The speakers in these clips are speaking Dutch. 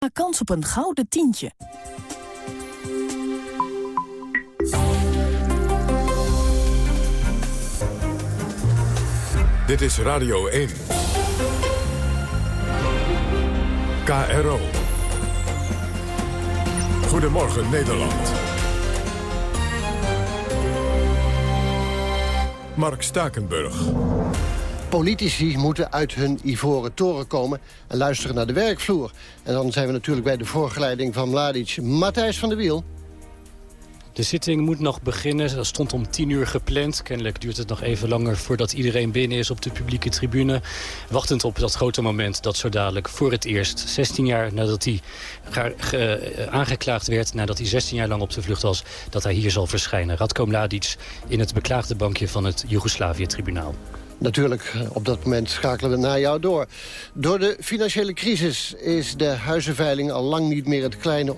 Maak kans op een gouden tientje. Dit is Radio 1. KRO. Goedemorgen Nederland. Mark Stakenburg. Politici moeten uit hun ivoren toren komen en luisteren naar de werkvloer. En dan zijn we natuurlijk bij de voorgeleiding van Mladic. Matthijs van der Wiel. De zitting moet nog beginnen. Dat stond om tien uur gepland. Kennelijk duurt het nog even langer voordat iedereen binnen is op de publieke tribune. Wachtend op dat grote moment dat zo dadelijk voor het eerst... 16 jaar nadat hij eh, aangeklaagd werd... nadat hij 16 jaar lang op de vlucht was... dat hij hier zal verschijnen. Radko Mladic in het beklaagde bankje van het Joegoslavië-tribunaal. Natuurlijk, eh, op dat moment schakelen we naar jou door. Door de financiële crisis is de huizenveiling al lang niet meer... het kleine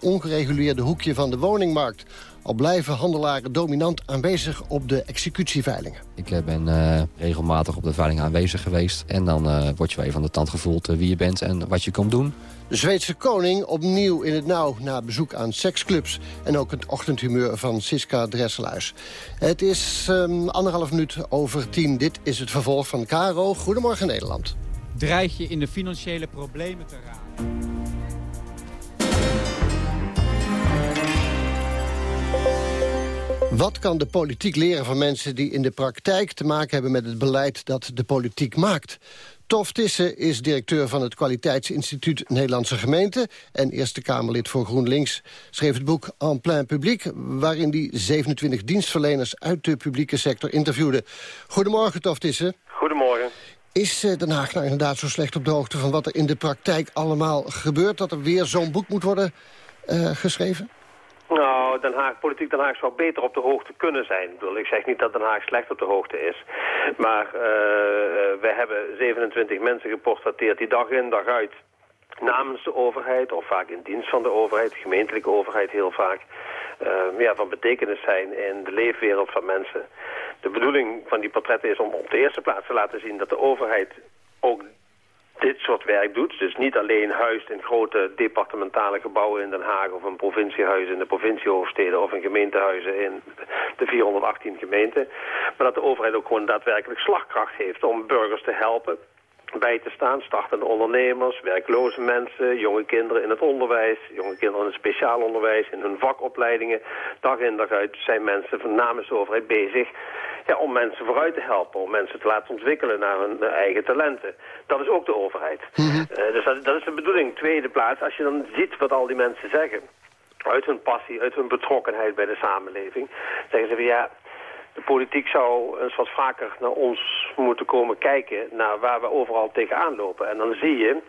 ongereguleerde hoekje van de woningmarkt. Al blijven handelaren dominant aanwezig op de executieveilingen. Ik eh, ben uh, regelmatig op de veiling aanwezig geweest. En dan uh, word je wel even aan de tand gevoeld wie je bent en wat je komt doen. De Zweedse koning opnieuw in het nauw na bezoek aan seksclubs... en ook het ochtendhumeur van Siska Dresselaars. Het is um, anderhalf minuut over tien. Dit is het vervolg van Caro. Goedemorgen Nederland. Dreig je in de financiële problemen te raken? Wat kan de politiek leren van mensen die in de praktijk te maken hebben met het beleid dat de politiek maakt? Tof Tissen is directeur van het Kwaliteitsinstituut Nederlandse Gemeente... en Eerste Kamerlid voor GroenLinks, schreef het boek En plein publiek... waarin hij 27 dienstverleners uit de publieke sector interviewde. Goedemorgen, Tof Tissen. Goedemorgen. Is eh, Den Haag nou inderdaad zo slecht op de hoogte van wat er in de praktijk allemaal gebeurt... dat er weer zo'n boek moet worden uh, geschreven? Nou, Den Haag, politiek Den Haag zou beter op de hoogte kunnen zijn. Ik, bedoel, ik zeg niet dat Den Haag slecht op de hoogte is. Maar uh, we hebben 27 mensen geportretteerd die dag in dag uit namens de overheid, of vaak in dienst van de overheid, de gemeentelijke overheid heel vaak, uh, ja, van betekenis zijn in de leefwereld van mensen. De bedoeling van die portretten is om op de eerste plaats te laten zien dat de overheid ook dit soort werk doet. Dus niet alleen huist in grote departementale gebouwen in Den Haag... of een provinciehuis in de provinciehoofdsteden of in gemeentehuizen in de 418 gemeenten. Maar dat de overheid ook gewoon daadwerkelijk slagkracht heeft om burgers te helpen bij te staan. Startende ondernemers, werkloze mensen, jonge kinderen in het onderwijs, jonge kinderen in het speciaal onderwijs, in hun vakopleidingen. Dag in dag uit zijn mensen namens de overheid bezig ja, om mensen vooruit te helpen, om mensen te laten ontwikkelen naar hun eigen talenten. Dat is ook de overheid. Mhm. Eh, dus dat, dat, is de bedoeling. Tweede plaats, als je dan ziet wat al die mensen zeggen, uit hun passie, uit hun betrokkenheid bij de samenleving, zeggen ze van ja, de politiek zou eens wat vaker naar ons moeten komen kijken... naar waar we overal tegenaan lopen. En dan zie je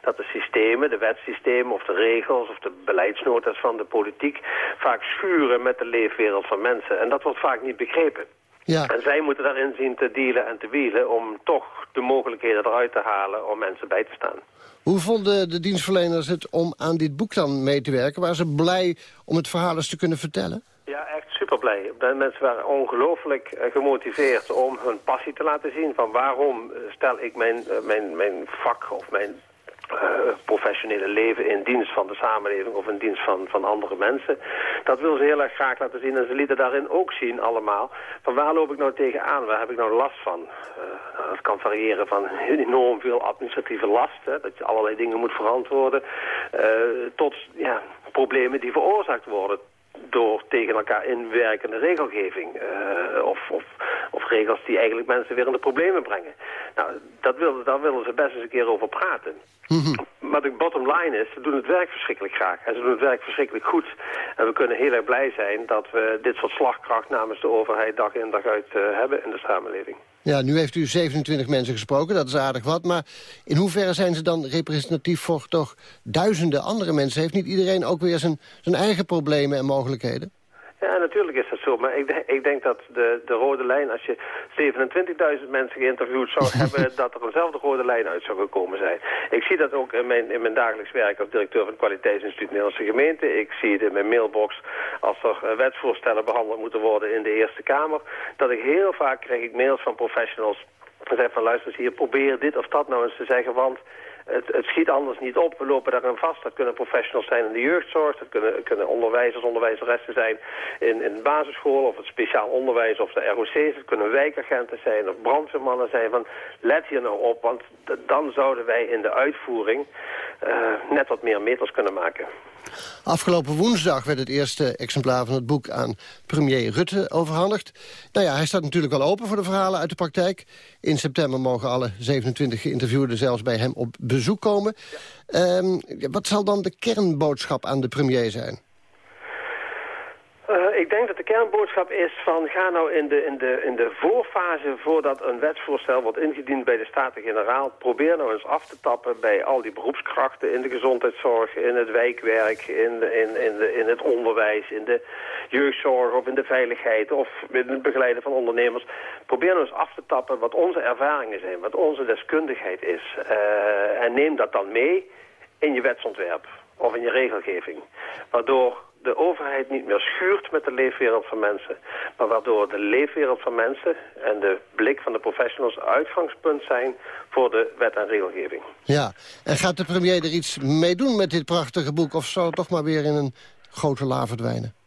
dat de systemen, de wetsystemen of de regels... of de beleidsnotas van de politiek vaak schuren met de leefwereld van mensen. En dat wordt vaak niet begrepen. Ja. En zij moeten daarin zien te dealen en te wielen... om toch de mogelijkheden eruit te halen om mensen bij te staan. Hoe vonden de dienstverleners het om aan dit boek dan mee te werken? Waren ze blij om het verhaal eens te kunnen vertellen? Ja, echt super blij. De mensen waren ongelooflijk eh, gemotiveerd om hun passie te laten zien. Van waarom stel ik mijn, eh, mijn, mijn vak of mijn professionele leven in dienst van de samenleving of in dienst van, van andere mensen. Dat wil ze heel erg graag laten zien. En ze lieten daarin ook zien allemaal van waar loop ik nou tegenaan, waar heb ik nou last van. Uh, dat kan variëren van enorm veel administratieve last, hè, dat je allerlei dingen moet verantwoorden, uh, tot ja, problemen die veroorzaakt worden door tegen elkaar inwerkende regelgeving. Uh, of, of, of, regels die eigenlijk mensen weer in de problemen brengen. Nou, dat wilden, daar willen ze best eens een keer over praten. Mhm. Maar de bottom line is, ze doen het werk verschrikkelijk graag. En ze doen het werk verschrikkelijk goed. En we kunnen heel erg blij zijn dat we dit soort slagkracht namens de overheid dag in dag uit uh, hebben in de samenleving. Ja, nu heeft u 27 mensen gesproken, dat is aardig wat. Maar in hoeverre zijn ze dan representatief voor toch duizenden andere mensen? Heeft niet iedereen ook weer zijn, zijn eigen problemen en mogelijkheden? Ja, natuurlijk is dat zo. Maar ik, ik denk dat de, de rode lijn, als je 27.000 mensen geïnterviewd zou hebben, dat er eenzelfde rode lijn uit zou gekomen zijn. Ik zie dat ook in mijn, in mijn dagelijks werk als directeur van het Kwaliteitsinstituut Nederlandse Gemeente. Ik zie het in mijn mailbox als er eh, wetsvoorstellen behandeld moeten worden in de Eerste Kamer. Dat ik heel vaak krijg ik mails van professionals zeggen van luister eens hier, probeer dit of dat nou eens te zeggen, want het, het, schiet anders niet op. We lopen daarin vast. Dat kunnen professionals zijn in de jeugdzorg. Dat kunnen, kunnen onderwijzers, onderwijzeressen zijn in, in basisschool of het speciaal onderwijs of de ROC's. Het kunnen wijkagenten zijn of brandweermannen zijn. Van, let hier nou op, want dan zouden wij in de uitvoering uh, net wat meer meters kunnen maken. Afgelopen woensdag werd het eerste exemplaar van het boek aan premier Rutte overhandigd. Nou ja, hij staat natuurlijk wel open voor de verhalen uit de praktijk. In september mogen alle 27 geïnterviewden zelfs bij hem op bezoek komen. Um, wat zal dan de kernboodschap aan de premier zijn? Uh, ik denk dat de kernboodschap is van ga nou in de, in, de, in de voorfase voordat een wetsvoorstel wordt ingediend bij de Staten-Generaal. Probeer nou eens af te tappen bij al die beroepskrachten in de gezondheidszorg, in het wijkwerk, in, in, in, de, in het onderwijs, in de jeugdzorg of in de veiligheid of in het begeleiden van ondernemers. Probeer nou eens af te tappen wat onze ervaringen zijn, wat onze deskundigheid is. Uh, en neem dat dan mee in je wetsontwerp of in je regelgeving. Waardoor de overheid niet meer schuurt met de leefwereld van mensen. Maar waardoor de leefwereld van mensen en de blik van de professionals uitgangspunt zijn voor de wet en regelgeving. Ja, en gaat de premier er iets mee doen met dit prachtige boek? Of zal het toch maar weer in een grote la verdwijnen?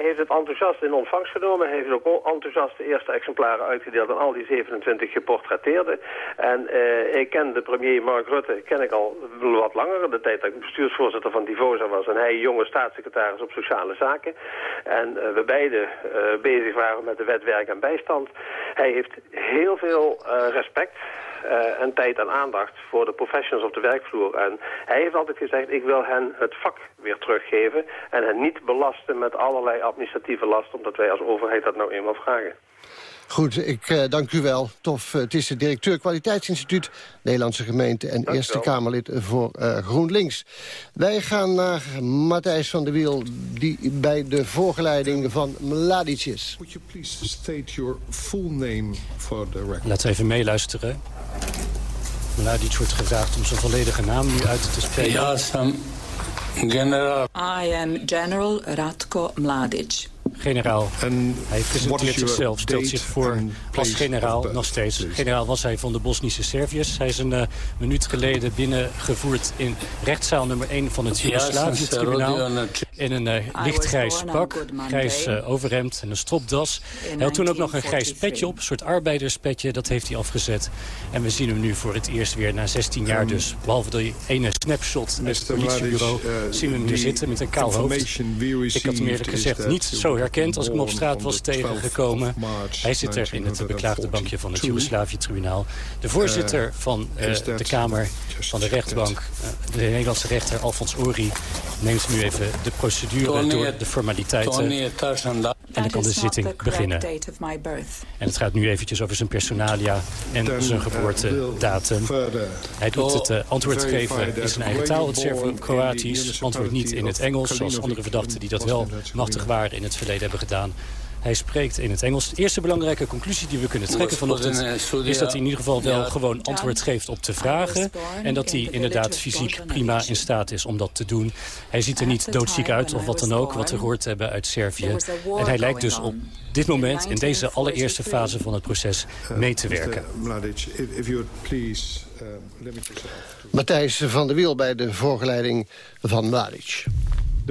Hij heeft het enthousiast in ontvangst genomen. Hij heeft ook enthousiast de eerste exemplaren uitgedeeld aan al die 27 geportretteerden. En uh, ik ken de premier Mark Rutte ken ik al wat langer. De tijd dat ik bestuursvoorzitter van Divosa was. En hij jonge staatssecretaris op sociale zaken. En uh, we beiden uh, bezig waren met de wet werk en bijstand. Hij heeft heel veel respect uh, en tijd en aandacht voor de professionals op de werkvloer. En hij heeft altijd gezegd, ik wil hen het vak weer teruggeven en hen niet belasten met allerlei administratieve lasten, omdat wij als overheid dat nou eenmaal vragen. Goed, ik uh, dank u wel. Tof, het is de directeur Kwaliteitsinstituut, Nederlandse gemeente... en dank Eerste Kamerlid voor uh, GroenLinks. Wij gaan naar Matthijs van der Wiel, die bij de voorgeleiding van Mladic is. Would you please state your full name for the record? Laten we even meeluisteren. Mladic wordt gevraagd om zijn volledige naam nu uit te spreken. Ja, Sam. General. I am General Ratko Mladic generaal. En hij presenteert zichzelf, stelt zich voor als generaal nog steeds. Generaal was hij van de Bosnische Serviërs. Hij is een uh, minuut geleden binnengevoerd in rechtszaal nummer 1 van het Joegoslavië-tribunaal. In een uh, lichtgrijs pak, grijs uh, overhemd en een stropdas. Hij had toen ook nog een grijs petje op, een soort arbeiderspetje. Dat heeft hij afgezet. En we zien hem nu voor het eerst weer na 16 jaar dus. Behalve die ene snapshot uit het politiebureau zien we hem nu zitten met een kaal hoofd. Ik had hem eerlijk gezegd niet zo herkend als ik hem op straat was tegengekomen. Hij zit er in het beklaagde bankje van het Joegoslavië-tribunaal. De voorzitter uh, van uh, de Kamer van de rechtbank, uh, de Nederlandse rechter Alfons Ori... neemt nu even de procedure door de formaliteiten. En dan kan de zitting beginnen. En het gaat nu eventjes over zijn personalia en zijn geboortedatum. Hij doet het uh, antwoord geven in zijn eigen taal, het Servo-Kroatisch. Antwoord niet in het Engels, zoals andere verdachten die dat wel machtig waren in het verleden hebben gedaan. Hij spreekt in het Engels. De eerste belangrijke conclusie die we kunnen trekken vanochtend... is dat hij in ieder geval wel gewoon antwoord geeft op de vragen. En dat hij inderdaad fysiek prima in staat is om dat te doen. Hij ziet er niet doodziek uit of wat dan ook, wat we gehoord hebben uit Servië. En hij lijkt dus op dit moment, in deze allereerste fase van het proces, mee te werken. Matthijs van der Wiel bij de voorgeleiding van Mladic.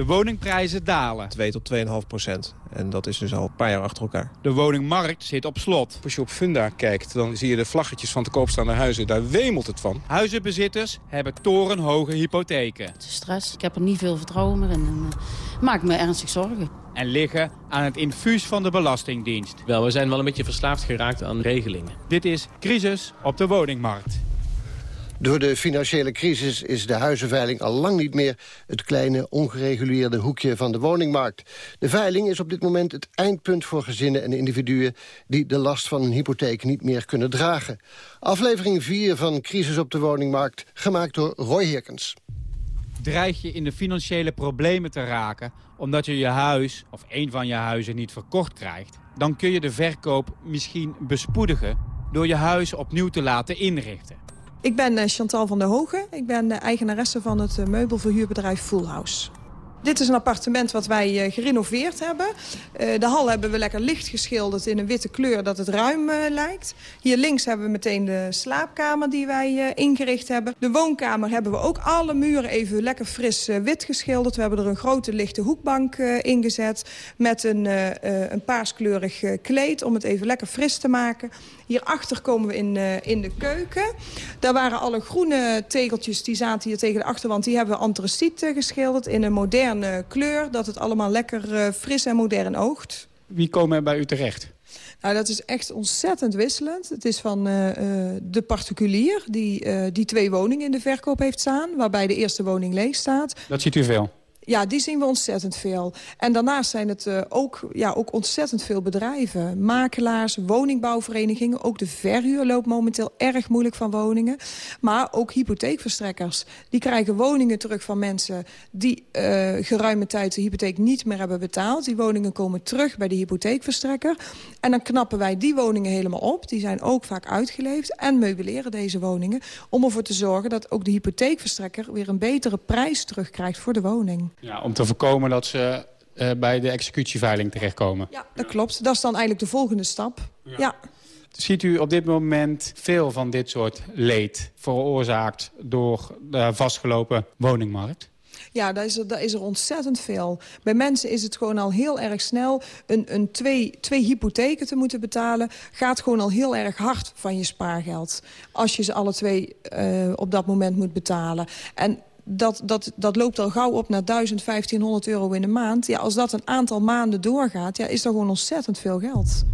De woningprijzen dalen. 2 tot 2,5 procent. En dat is dus al een paar jaar achter elkaar. De woningmarkt zit op slot. Als je op Funda kijkt, dan zie je de vlaggetjes van te koopstaande huizen. Daar wemelt het van. Huizenbezitters hebben torenhoge hypotheken. Het is stress. Ik heb er niet veel vertrouwen meer in. En, uh, maak me ernstig zorgen. En liggen aan het infuus van de Belastingdienst. Wel, we zijn wel een beetje verslaafd geraakt aan regelingen. Dit is Crisis op de woningmarkt. Door de financiële crisis is de huizenveiling al lang niet meer... het kleine, ongereguleerde hoekje van de woningmarkt. De veiling is op dit moment het eindpunt voor gezinnen en individuen... die de last van een hypotheek niet meer kunnen dragen. Aflevering 4 van Crisis op de woningmarkt, gemaakt door Roy Herkens. Dreig je in de financiële problemen te raken... omdat je je huis of een van je huizen niet verkocht krijgt... dan kun je de verkoop misschien bespoedigen... door je huis opnieuw te laten inrichten. Ik ben eh, Chantal van der Hogen. Ik ben eigenaresse van het eh, meubelverhuurbedrijf Full House. Dit is een appartement wat wij uh, gerenoveerd hebben. De hal hebben we lekker licht geschilderd in een witte kleur dat het ruim lijkt. Hier links hebben we meteen de slaapkamer die wij ingericht hebben. De woonkamer hebben we ook alle muren even lekker fris wit geschilderd. We hebben er een grote lichte hoekbank ingezet met een, een paarskleurig kleed om het even lekker fris te maken. Hierachter komen we in, uh, in de keuken. Daar waren alle groene tegeltjes, die zaten hier tegen de achterwand... die hebben we antraciet uh, geschilderd in een moderne kleur... dat het allemaal lekker uh, fris en modern oogt. Wie komen er bij u terecht? Nou, dat is echt ontzettend wisselend. Het is van uh, de particulier die, uh, die twee woningen in de verkoop heeft staan... waarbij de eerste woning leeg staat. Dat ziet u veel? Ja, die zien we ontzettend veel. En daarnaast zijn het uh, ook, ja, ook ontzettend veel bedrijven. Makelaars, woningbouwverenigingen. Ook de verhuur loopt momenteel erg moeilijk van woningen. Maar ook hypotheekverstrekkers. Die krijgen woningen terug van mensen... die uh, geruime tijd de hypotheek niet meer hebben betaald. Die woningen komen terug bij de hypotheekverstrekker. En dan knappen wij die woningen helemaal op. Die zijn ook vaak uitgeleefd. En meubileren deze woningen. Om ervoor te zorgen dat ook de hypotheekverstrekker... weer een betere prijs terugkrijgt voor de woning. Ja, om te voorkomen dat ze uh, bij de executieveiling terechtkomen. Ja, dat klopt. Dat is dan eigenlijk de volgende stap. Ja. ja. Ziet u op dit moment veel van dit soort leed veroorzaakt door de vastgelopen woningmarkt? Ja, daar is, er, daar is er ontzettend veel. Bij mensen is het gewoon al heel erg snel. Een, een twee, twee hypotheken te moeten betalen... gaat gewoon al heel erg hard van je spaargeld. Als je ze alle twee uh, op dat moment moet betalen. En dat, dat, dat loopt al gauw op naar 1000, 1500 euro in de maand. Ja, als dat een aantal maanden doorgaat, ja, is dat gewoon ontzettend veel geld.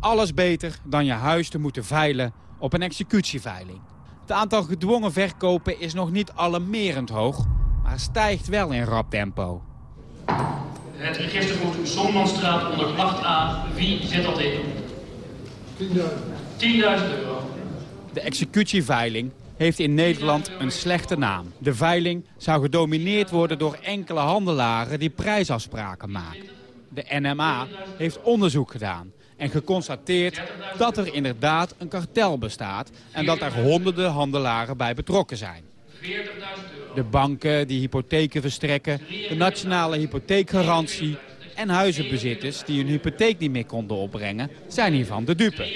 Alles beter dan je huis te moeten veilen op een executieveiling. Het aantal gedwongen verkopen is nog niet alarmerend hoog, maar stijgt wel in rap tempo. Het registergoed Zonmanstraat onder 8a, wie zet dat in? 10.000. 10.000 euro. De executieveiling heeft in Nederland een slechte naam. De veiling zou gedomineerd worden door enkele handelaren die prijsafspraken maken. De NMA heeft onderzoek gedaan en geconstateerd dat er inderdaad een kartel bestaat... en dat er honderden handelaren bij betrokken zijn. De banken die hypotheken verstrekken, de nationale hypotheekgarantie... en huizenbezitters die hun hypotheek niet meer konden opbrengen, zijn hiervan de dupe.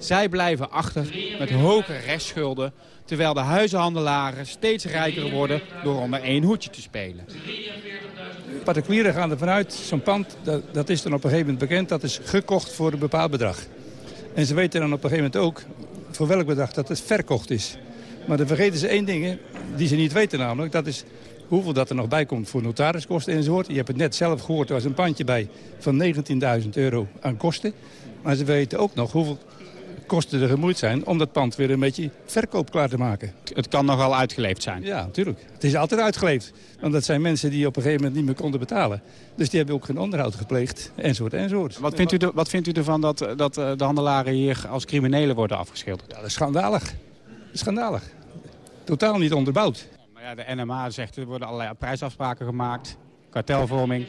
Zij blijven achter met hoge restschulden... terwijl de huizenhandelaren steeds rijker worden door onder één hoedje te spelen. Particulieren gaan ervan uit, zo'n pand, dat, dat is dan op een gegeven moment bekend... dat is gekocht voor een bepaald bedrag. En ze weten dan op een gegeven moment ook voor welk bedrag dat het verkocht is. Maar dan vergeten ze één ding die ze niet weten namelijk. Dat is hoeveel dat er nog bij komt voor notariskosten enzovoort. Je hebt het net zelf gehoord, er was een pandje bij van 19.000 euro aan kosten. Maar ze weten ook nog hoeveel kosten er gemoeid zijn om dat pand weer een beetje verkoopklaar te maken. Het kan nogal uitgeleefd zijn. Ja, natuurlijk. Het is altijd uitgeleefd. Want dat zijn mensen die op een gegeven moment niet meer konden betalen. Dus die hebben ook geen onderhoud gepleegd, enzovoort, enzovoort. Wat vindt u, de, wat vindt u ervan dat, dat eh, de handelaren hier als criminelen worden afgeschilderd? Ja, dat is schandalig. Schandalig. Totaal niet onderbouwd. Maar ja, de NMA zegt er worden allerlei prijsafspraken gemaakt, kartelvorming.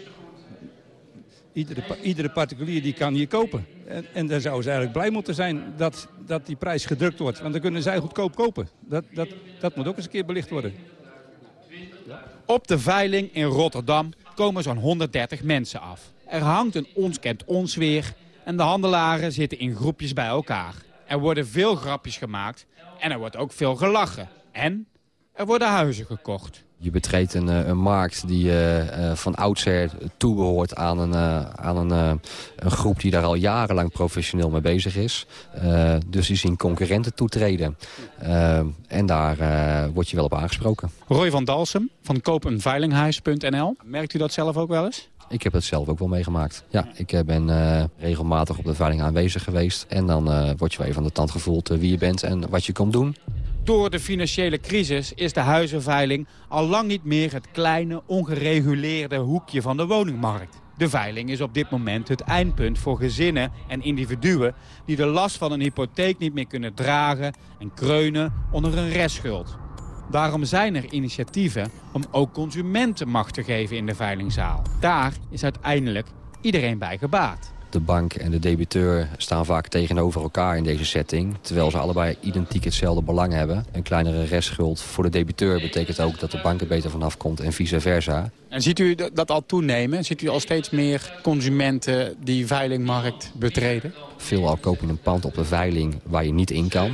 Iedere, iedere particulier die kan hier kopen. En, en daar zouden ze eigenlijk blij moeten zijn dat, dat die prijs gedrukt wordt. Want dan kunnen zij goedkoop kopen. Dat, dat, dat moet ook eens een keer belicht worden. Op de veiling in Rotterdam komen zo'n 130 mensen af. Er hangt een ons kent ons weer en de handelaren zitten in groepjes bij elkaar. Er worden veel grapjes gemaakt en er wordt ook veel gelachen. En er worden huizen gekocht. Je betreedt een, een markt die uh, van oudsher toebehoort aan, een, uh, aan een, een, groep die daar al jarenlang professioneel mee bezig is. dus die zien concurrenten toetreden. en daar word je wel op aangesproken. Roy van Dalsem van koopenveilinghuis.nl. Merkt u dat zelf ook wel eens? Ik heb het zelf ook wel meegemaakt. Ja, ik ben uh, regelmatig op de veiling aanwezig geweest. En dan uh, word je wel even aan de tand gevoeld uh, wie je bent en wat je komt doen. Door de financiële crisis is de huizenveiling al lang niet meer het kleine, ongereguleerde hoekje van de woningmarkt. De veiling is op dit moment het eindpunt voor gezinnen en individuen... die de last van een hypotheek niet meer kunnen dragen en kreunen onder een restschuld. Daarom zijn er initiatieven om ook consumenten macht te geven in de veilingzaal. Daar is uiteindelijk iedereen bij gebaat. De bank en de debiteur staan vaak tegenover elkaar in deze setting... terwijl ze allebei identiek hetzelfde belang hebben. Een kleinere restschuld voor de debiteur betekent ook dat de bank er beter vanaf komt en vice versa. En ziet u dat al toenemen? Ziet u al steeds meer consumenten die veilingmarkt betreden? Veelal koop je een pand op de veiling waar je niet in kan.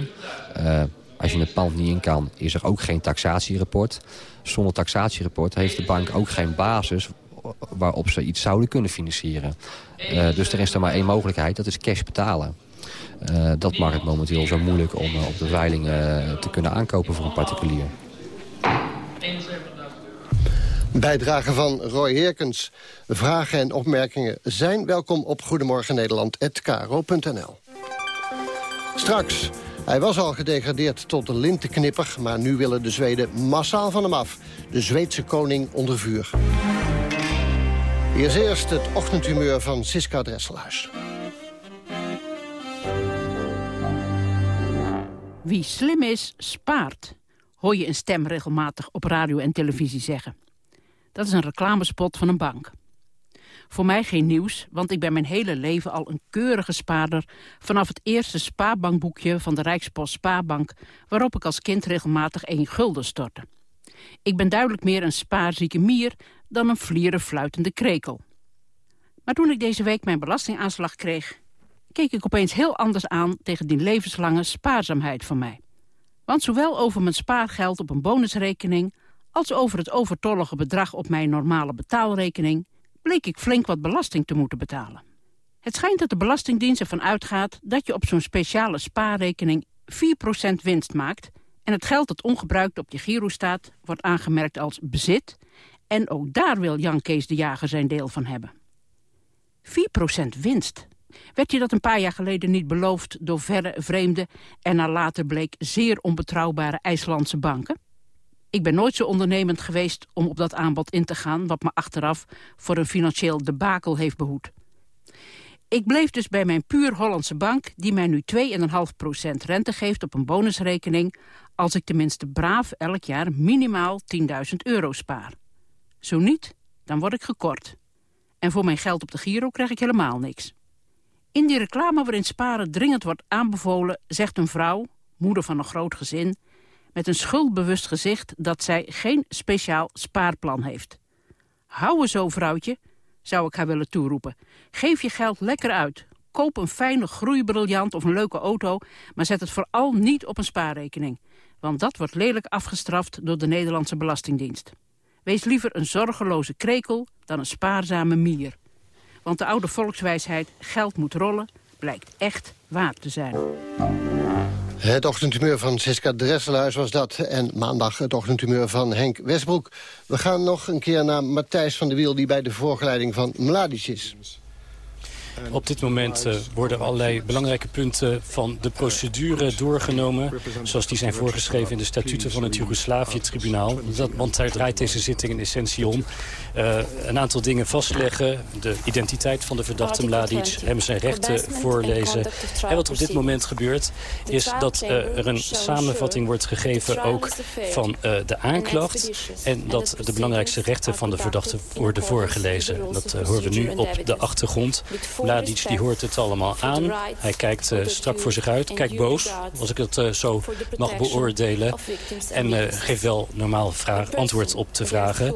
Uh, als je het pand niet in kan, is er ook geen taxatierapport. Zonder taxatierapport heeft de bank ook geen basis waarop ze iets zouden kunnen financieren. Uh, dus er is er maar één mogelijkheid, dat is cash betalen. Uh, dat maakt het momenteel zo moeilijk om uh, op de veiling te kunnen aankopen voor een particulier. Bijdrage van Roy Heerkens. Vragen en opmerkingen zijn welkom op goedemorgennederland.kro.nl. Straks hij was al gedegradeerd tot de lintenknipper... maar nu willen de Zweden massaal van hem af. De Zweedse koning onder vuur. Hier is eerst het ochtendhumeur van Siska Dresselhuis. Wie slim is, spaart, hoor je een stem regelmatig op radio en televisie zeggen. Dat is een reclamespot van een bank. Voor mij geen nieuws, want ik ben mijn hele leven al een keurige spaarder... vanaf het eerste spaarbankboekje van de Rijkspost Spaarbank... waarop ik als kind regelmatig één gulden stortte. Ik ben duidelijk meer een spaarzieke mier dan een vlieren fluitende krekel. Maar toen ik deze week mijn belastingaanslag kreeg... keek ik opeens heel anders aan tegen die levenslange spaarzaamheid van mij. Want zowel over mijn spaargeld op een bonusrekening... als over het overtollige bedrag op mijn normale betaalrekening bleek ik flink wat belasting te moeten betalen. Het schijnt dat de Belastingdienst ervan uitgaat dat je op zo'n speciale spaarrekening 4% winst maakt... en het geld dat ongebruikt op je giro staat wordt aangemerkt als bezit... en ook daar wil Jan Kees de Jager zijn deel van hebben. 4% winst. Werd je dat een paar jaar geleden niet beloofd door verre vreemde... en na later bleek zeer onbetrouwbare IJslandse banken? Ik ben nooit zo ondernemend geweest om op dat aanbod in te gaan... wat me achteraf voor een financieel debakel heeft behoed. Ik bleef dus bij mijn puur Hollandse bank... die mij nu 2,5% rente geeft op een bonusrekening... als ik tenminste braaf elk jaar minimaal 10.000 euro spaar. Zo niet, dan word ik gekort. En voor mijn geld op de Giro krijg ik helemaal niks. In die reclame waarin sparen dringend wordt aanbevolen... zegt een vrouw, moeder van een groot gezin met een schuldbewust gezicht dat zij geen speciaal spaarplan heeft. Hou zo, vrouwtje, zou ik haar willen toeroepen. Geef je geld lekker uit. Koop een fijne groeibriljant of een leuke auto... maar zet het vooral niet op een spaarrekening. Want dat wordt lelijk afgestraft door de Nederlandse Belastingdienst. Wees liever een zorgeloze krekel dan een spaarzame mier. Want de oude volkswijsheid geld moet rollen blijkt echt waar te zijn. Het ochtendhumeur van Siska Dresselhuis was dat. En maandag het ochtendhumeur van Henk Westbroek. We gaan nog een keer naar Matthijs van der Wiel... die bij de voorgeleiding van Mladic is. Op dit moment uh, worden allerlei belangrijke punten van de procedure doorgenomen. Zoals die zijn voorgeschreven in de statuten van het Joegoslavië-tribunaal. Want daar draait deze zitting in essentie om. Uh, een aantal dingen vastleggen. De identiteit van de verdachte Mladic. Hem zijn rechten voorlezen. En wat op dit moment gebeurt is dat uh, er een samenvatting wordt gegeven ook van de aanklacht. En dat de belangrijkste rechten van de verdachte worden voorgelezen. Dat horen we nu op de achtergrond. Mladic die hoort het allemaal aan. Hij kijkt uh, strak voor zich uit, kijkt boos, als ik het uh, zo mag beoordelen. En uh, geeft wel normaal vraag, antwoord op de vragen.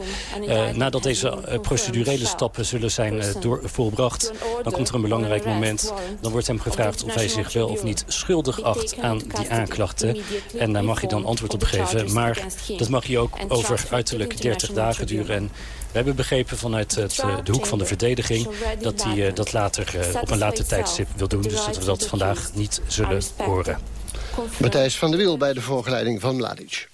nadat deze procedurele stappen zullen zijn door, volbracht... dan komt er een belangrijk moment. Dan wordt hem gevraagd of hij zich wel of niet schuldig acht aan die aanklachten. En daar mag hij dan antwoord op geven. Maar dat mag hij ook over uiterlijk 30 dagen duren. En we hebben begrepen vanuit het, eh, de hoek van de verdediging... dat hij dat later uh, op een later tijdstip wil doen. Dus dat we dat vandaag niet zullen horen. Matthijs van der Wiel bij de voorgeleiding van Mladic.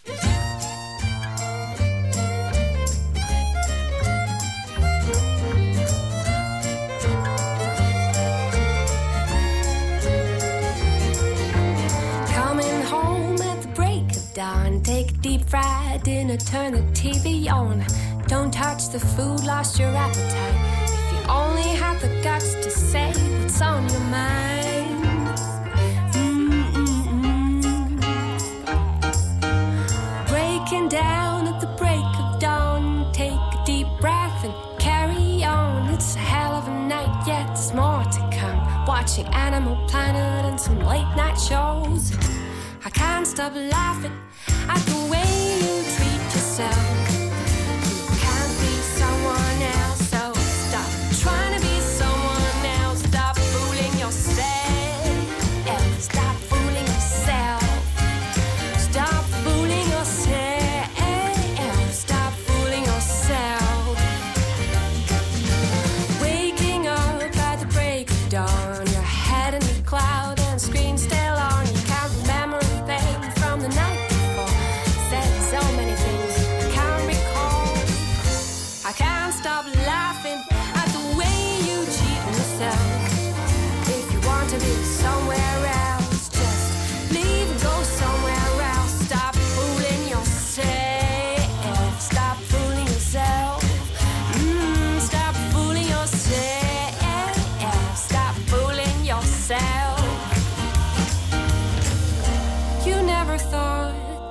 Take a deep fried dinner, turn the TV on. Don't touch the food, lost your appetite. Only had the guts to say what's on your mind. Mm-mm-mm. Breaking down at the break of dawn. Take a deep breath and carry on. It's a hell of a night, yet there's more to come. watching Animal Planet and some late night shows. I can't stop laughing at the way you treat yourself.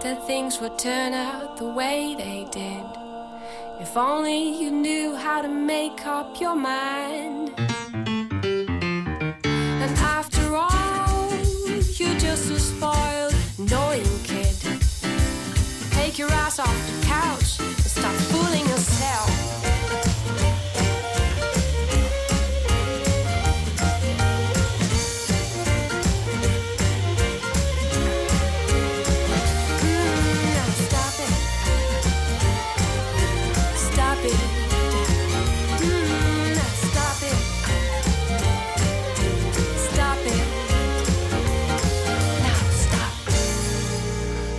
That things would turn out the way they did. If only you knew how to make up your mind. And after all, you're just a spoiled, annoying kid. Take your ass off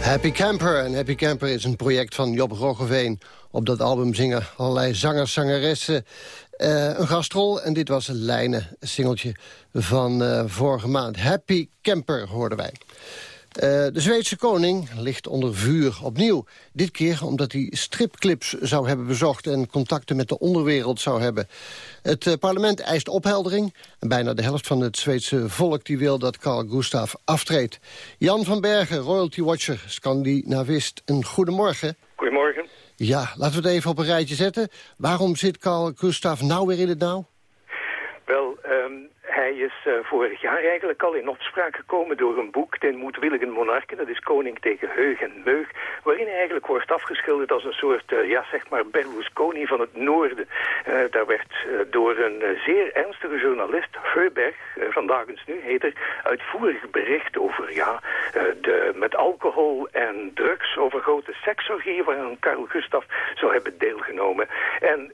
Happy Camper. En Happy Camper is een project van Job Roggeveen. Op dat album zingen allerlei zangers, zangeressen eh, een gastrol. En dit was een lijnen singeltje van eh, vorige maand. Happy Camper hoorden wij. Eh, de Zweedse koning ligt onder vuur opnieuw. Dit keer omdat hij stripclips zou hebben bezocht... en contacten met de onderwereld zou hebben. Het eh, parlement eist opheldering. En bijna de helft van het Zweedse volk die wil dat Carl Gustaf aftreedt. Jan van Bergen, royalty watcher, Scandinavist. Een goedemorgen. Goedemorgen. Ja, laten we het even op een rijtje zetten. Waarom zit Carl Gustaf nou weer in het nauw? Wel, ehm, hij is eh, vorig jaar eigenlijk al in opspraak gekomen door een boek, Den Moedwillige Monarken, dat is Koning tegen Heug en Meug, waarin hij eigenlijk wordt afgeschilderd als een soort, eh, ja zeg maar, Berlusconi van het noorden. Eh, daar werd door een zeer ernstige journalist, Heuberg, vandaag eens nu heet er, uitvoerig bericht over, ja, de, met alcohol en drugs, over grote seksorgieën waaraan Carl Gustaf zou hebben deelgenomen. En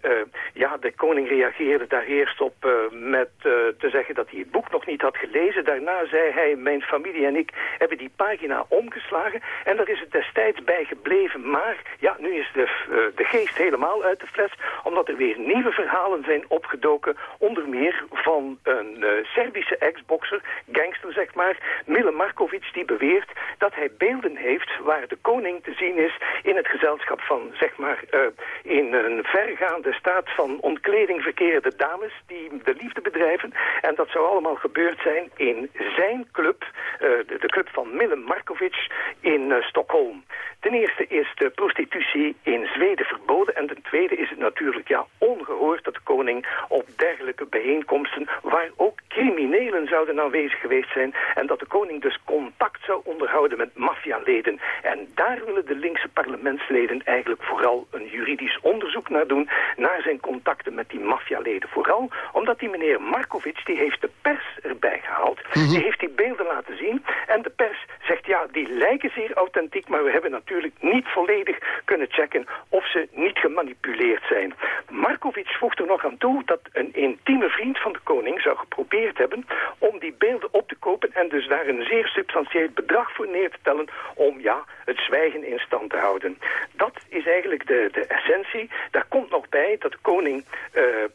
ja, de koning reageerde daar eerst op met te zeggen dat hij het boek nog niet had gelezen. Daarna zei hij, mijn familie en ik hebben die pagina omgeslagen en daar is het destijds bij gebleven. Maar ja, nu is de, eh, de geest helemaal uit de fles, omdat er weer nieuwe verhalen zijn opgedoken. Onder meer van een eh, Servische ex-boxer, gangster zeg maar, Mile Markovic, die beweert dat hij beelden heeft waar de koning te zien is in het gezelschap van, zeg maar, eh, in een vergaande staat van ontkleding verkeerde dames die de liefde bedrijven. En dat zou allemaal gebeurd zijn in zijn club, eh, de, de club van Mille Markovic in eh, Stockholm. Ten eerste is de prostitutie in Zweden verboden. En ten tweede is het natuurlijk ja, ongehoord dat de koning op dergelijke bijeenkomsten... waar ook criminelen zouden aanwezig geweest zijn... en dat de koning dus contact zou onderhouden met maffialeden. En daar willen de linkse parlementsleden eigenlijk vooral een juridisch onderzoek naar doen... naar zijn contacten met die maffialeden. Vooral omdat die meneer Markovic, die heeft de pers erbij gehaald. Die heeft die beelden laten zien. En de pers zegt, ja, die lijken zeer authentiek... maar we hebben natuurlijk niet volledig kunnen checken of ze niet gemanipuleerd zijn. Markovic voegt er nog aan toe dat een intieme vriend van de koning zou geprobeerd hebben om die beelden op te kopen en dus daar een zeer substantieel bedrag voor neer te tellen om ja, het zwijgen in stand te houden. Dat is eigenlijk de, de essentie. Daar komt nog bij dat de koning eh, eh,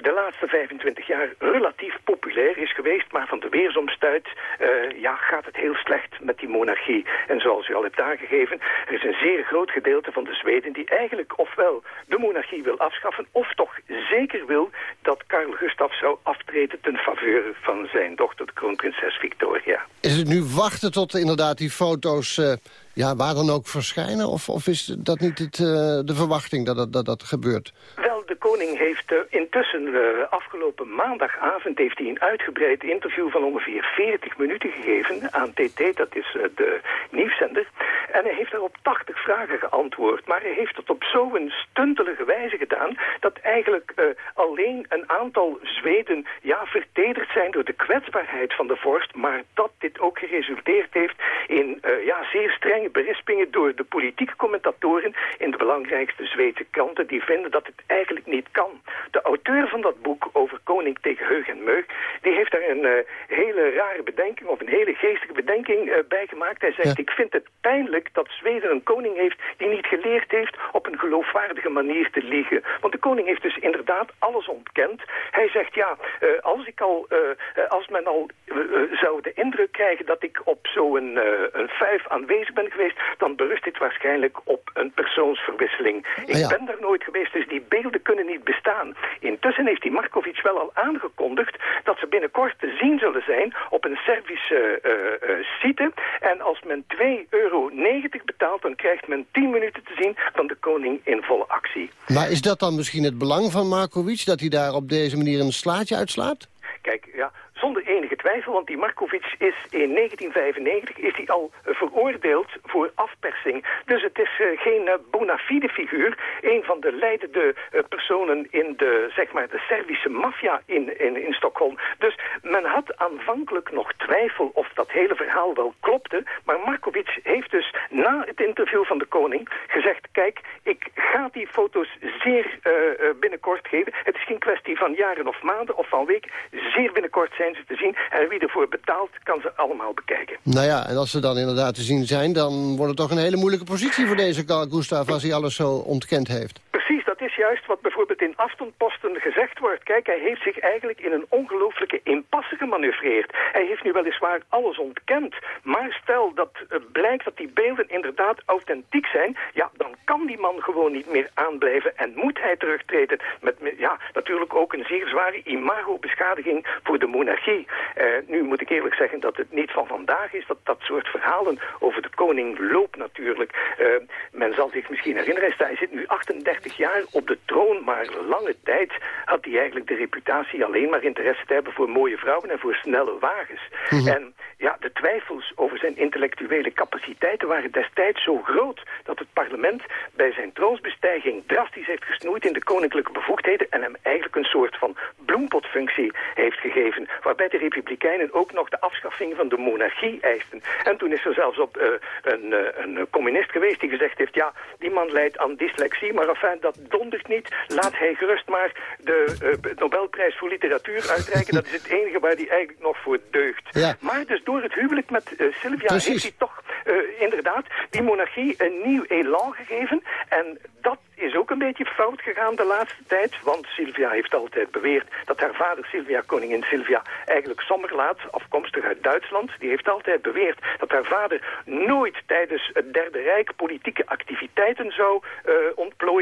de laatste 25 jaar relatief populair is geweest, maar van de weersomstuit eh, ja, gaat het heel slecht met die monarchie. En zoals u al hebt aangegeven, er is een zeer groot gedeelte van de Zweden die eigenlijk ofwel de monarchie wil afschaffen, of toch zeker wil dat Karel Gustaf zou aftreden ten faveur van zijn dochter, de kroonprinses Victoria. Is het nu wachten tot inderdaad die foto's eh, ja, waar dan ook verschijnen? Of, of is dat niet het, eh, de verwachting dat dat, dat dat gebeurt? De koning heeft uh, intussen uh, afgelopen maandagavond heeft hij een uitgebreid interview van ongeveer 40 minuten gegeven aan TT, dat is uh, de nieuwszender. En hij heeft daarop 80 vragen geantwoord, maar hij heeft het op zo'n stuntelige wijze gedaan dat eigenlijk alleen een aantal Zweden ja, vertederd zijn door de kwetsbaarheid van de vorst, maar dat dit ook geresulteerd heeft in ja, zeer strenge berispingen door de politieke commentatoren in de belangrijkste Zweedse kranten die vinden dat het eigenlijk niet kan. De auteur van dat boek over koning tegen heug en meug, die heeft daar een uh, hele rare bedenking of een hele geestige bedenking uh, bij gemaakt. Hij zegt, ja. ik vind het pijnlijk dat Zweden een koning heeft die niet geleerd heeft op een geloofwaardige manier te liegen. Want de koning heeft dus inderdaad alles ontkend. Hij zegt, ja, uh, als ik al, als men al zou de indruk krijgen dat ik op zo'n een vijf aanwezig ben geweest, dan berust dit waarschijnlijk op een persoonsverwisseling. Ik Ah, ja. ben daar nooit geweest, dus die beelden kunnen niet bestaan. Intussen heeft die Markovic wel al aangekondigd dat ze binnenkort te zien zullen zijn op een Servische uh, uh, site. En als men 2,90 euro betaalt, dan krijgt men 10 minuten te zien van de koning in volle actie. Maar is dat dan misschien het belang van Markovic, dat hij daar op deze manier een slaatje uitslaat? Kijk, ja, zonder enige twijfel, want die Markovic is in 1995 is hij al veroordeeld voor afpersing. Dus het is uh, geen uh, bona fide figuur, een van de leidende personen in de, zeg maar, de Servische maffia in, in, in Stockholm. Dus men had aanvankelijk nog twijfel of dat hele verhaal wel klopte, maar Markovic heeft dus na het interview van de koning gezegd, kijk, ik ga die foto's zeer binnenkort geven. Het is geen kwestie van jaren of maanden of van weken, zeer binnenkort zijn te zien. En wie ervoor betaalt, kan ze allemaal bekijken. Nou ja, en als ze dan inderdaad te zien zijn... dan wordt het toch een hele moeilijke positie voor deze Carl Gustav... als hij alles zo ontkend heeft. Juist wat bijvoorbeeld in afstandposten gezegd wordt. Kijk, hij heeft zich eigenlijk in een ongelooflijke impasse gemanoeuvreerd. Hij heeft nu weliswaar alles ontkend. Maar stel dat uh, blijkt dat die beelden inderdaad authentiek zijn... ja, dan kan die man gewoon niet meer aanblijven... en moet hij terugtreden met, ja, natuurlijk ook een zeer zware imago-beschadiging voor de monarchie. Uh, nu moet ik eerlijk zeggen dat het niet van vandaag is... dat dat soort verhalen over de koning loopt natuurlijk. Uh, men zal zich misschien herinneren, hij zit nu 38 jaar op de troon... maar lange tijd had hij eigenlijk de reputatie alleen maar interesse te hebben... voor mooie vrouwen en voor snelle wagens. Mm -hmm. En ja, de twijfels over zijn intellectuele capaciteiten waren destijds zo groot... dat het parlement bij zijn troonsbestijging drastisch heeft gesnoeid in de koninklijke bevoegdheden... en hem eigenlijk een soort van bloempotfunctie heeft gegeven... waarbij de republikeinen ook nog de afschaffing van de monarchie eisten. En toen is er zelfs op uh, een, uh, een communist geweest die gezegd heeft... ja, die man leidt aan dyslexie, maar enfin, dat niet. Laat hij gerust maar de uh, Nobelprijs voor literatuur uitreiken. Dat is het enige waar hij eigenlijk nog voor deugt. Ja. Maar dus door het huwelijk met Sylvia Precies. heeft hij toch inderdaad die monarchie een nieuw elan gegeven. En dat is ook een beetje fout gegaan de laatste tijd. Want Sylvia heeft altijd beweerd dat haar vader Sylvia, koningin Sylvia, eigenlijk Sommerlaat, afkomstig uit Duitsland, die heeft altijd beweerd dat haar vader nooit tijdens het Derde Rijk politieke activiteiten zou uh,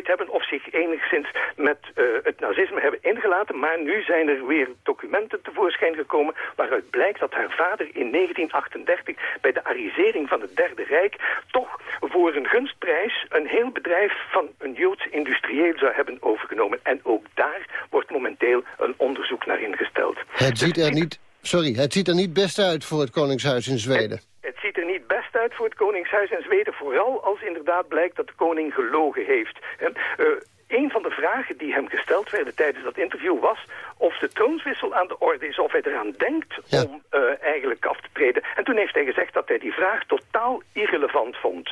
hebben of zich enigszins met uh, het nazisme hebben ingelaten. Maar nu zijn er weer documenten tevoorschijn gekomen waaruit blijkt dat haar vader in 1938 bij de arisering van het Derde Rijk toch voor een gunstprijs een heel bedrijf van een Industrieel zou hebben overgenomen. En ook daar wordt momenteel een onderzoek naar ingesteld. Het ziet er niet, sorry, het ziet er niet best uit voor het Koningshuis in Zweden. Het, het ziet er niet best uit voor het Koningshuis in Zweden, vooral als inderdaad blijkt dat de koning gelogen heeft. Uh, een van de vragen die hem gesteld werden tijdens dat interview was of de troonswissel aan de orde is, of hij eraan denkt ja. om uh, eigenlijk af te treden. En toen heeft hij gezegd dat hij die vraag totaal irrelevant vond.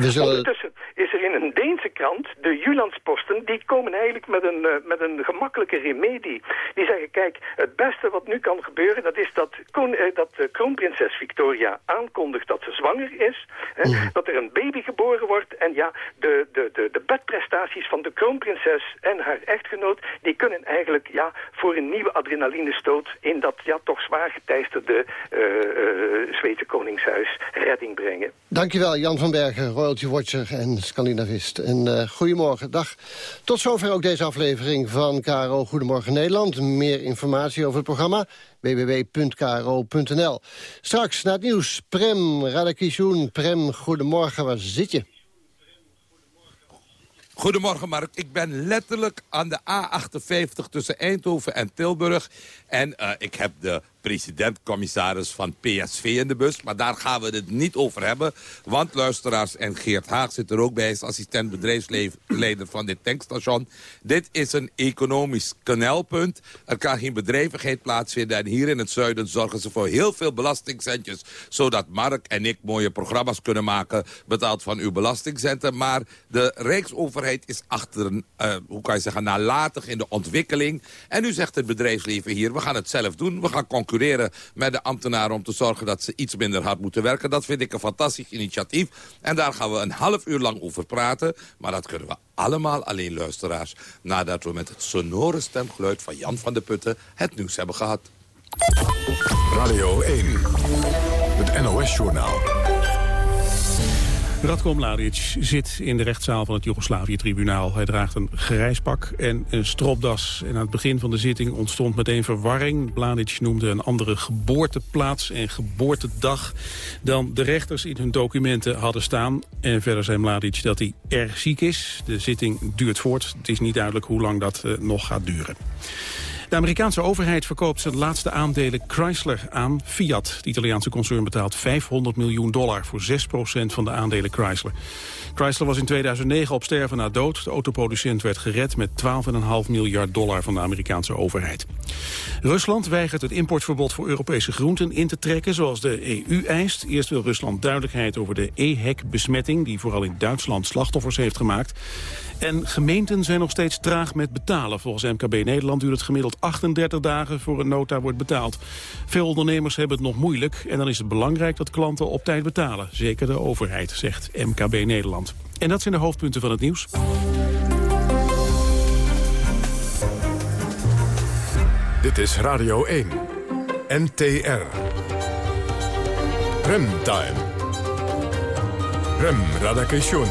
Zullen... Ondertussen is er in een Deense krant, de Jyllandsposten, die komen eigenlijk met een, uh, met een gemakkelijke remedie. Die zeggen, kijk, het beste wat nu kan gebeuren, dat is dat, kon, uh, dat uh, kroonprinses Victoria aankondigt dat ze zwanger is, hè, mm. dat er een baby geboren wordt, en ja, de, de, de, de bedprestaties van de kroonprinses en haar echtgenoot, die kunnen eigenlijk, ja, voor een nieuwe adrenalinestoot in dat, ja, toch zwaar geteisterde Zweedse koningshuis redding brengen. Dankjewel, Jan van Bergen, Royalty Watcher en Scandinavist. En uh, goedemorgen, dag. Tot zover ook deze aflevering van KRO Goedemorgen Nederland. Meer informatie over het programma www.kro.nl. Straks na het nieuws, Prem Radakishun. Prem, goedemorgen, waar zit je? Goedemorgen Mark, ik ben letterlijk aan de A58 tussen Eindhoven en Tilburg. En uh, ik heb de president-commissaris van PSV in de bus. Maar daar gaan we het niet over hebben. Want luisteraars, en Geert Haag zit er ook bij... als assistent bedrijfsleider van dit tankstation. Dit is een economisch kanaalpunt. Er kan geen bedrijvigheid plaatsvinden. En hier in het zuiden zorgen ze voor heel veel belastingcentjes... zodat Mark en ik mooie programma's kunnen maken... betaald van uw belastingcenten. Maar de Rijksoverheid is achter, uh, hoe kan je zeggen, nalatig in de ontwikkeling. En nu zegt het bedrijfsleven hier, we gaan het zelf doen. We gaan concurreren met de ambtenaren... om te zorgen dat ze iets minder hard moeten werken. Dat vind ik een fantastisch initiatief. En daar gaan we een half uur lang over praten. Maar dat kunnen we allemaal alleen luisteraars... nadat we met het sonore stemgeluid van Jan van de Putten het nieuws hebben gehad. Radio 1, het NOS-journaal. Radko Mladic zit in de rechtszaal van het Joegoslavië-tribunaal. Hij draagt een grijs pak en een stropdas. En aan het begin van de zitting ontstond meteen verwarring. Mladic noemde een andere geboorteplaats en geboortedag... dan de rechters in hun documenten hadden staan. En verder zei Mladic dat hij erg ziek is. De zitting duurt voort. Het is niet duidelijk hoe lang dat uh, nog gaat duren. De Amerikaanse overheid verkoopt zijn laatste aandelen Chrysler aan Fiat. Het Italiaanse concern betaalt 500 miljoen dollar voor 6% van de aandelen Chrysler. Chrysler was in 2009 op sterven na dood. De autoproducent werd gered met 12,5 miljard dollar van de Amerikaanse overheid. Rusland weigert het importverbod voor Europese groenten in te trekken zoals de EU eist. Eerst wil Rusland duidelijkheid over de EHEC-besmetting die vooral in Duitsland slachtoffers heeft gemaakt. En gemeenten zijn nog steeds traag met betalen. Volgens MKB Nederland duurt het gemiddeld 38 dagen voor een nota wordt betaald. Veel ondernemers hebben het nog moeilijk en dan is het belangrijk dat klanten op tijd betalen. Zeker de overheid, zegt MKB Nederland. En dat zijn de hoofdpunten van het nieuws. Dit is Radio 1. NTR. Remtime. Rem Radakation.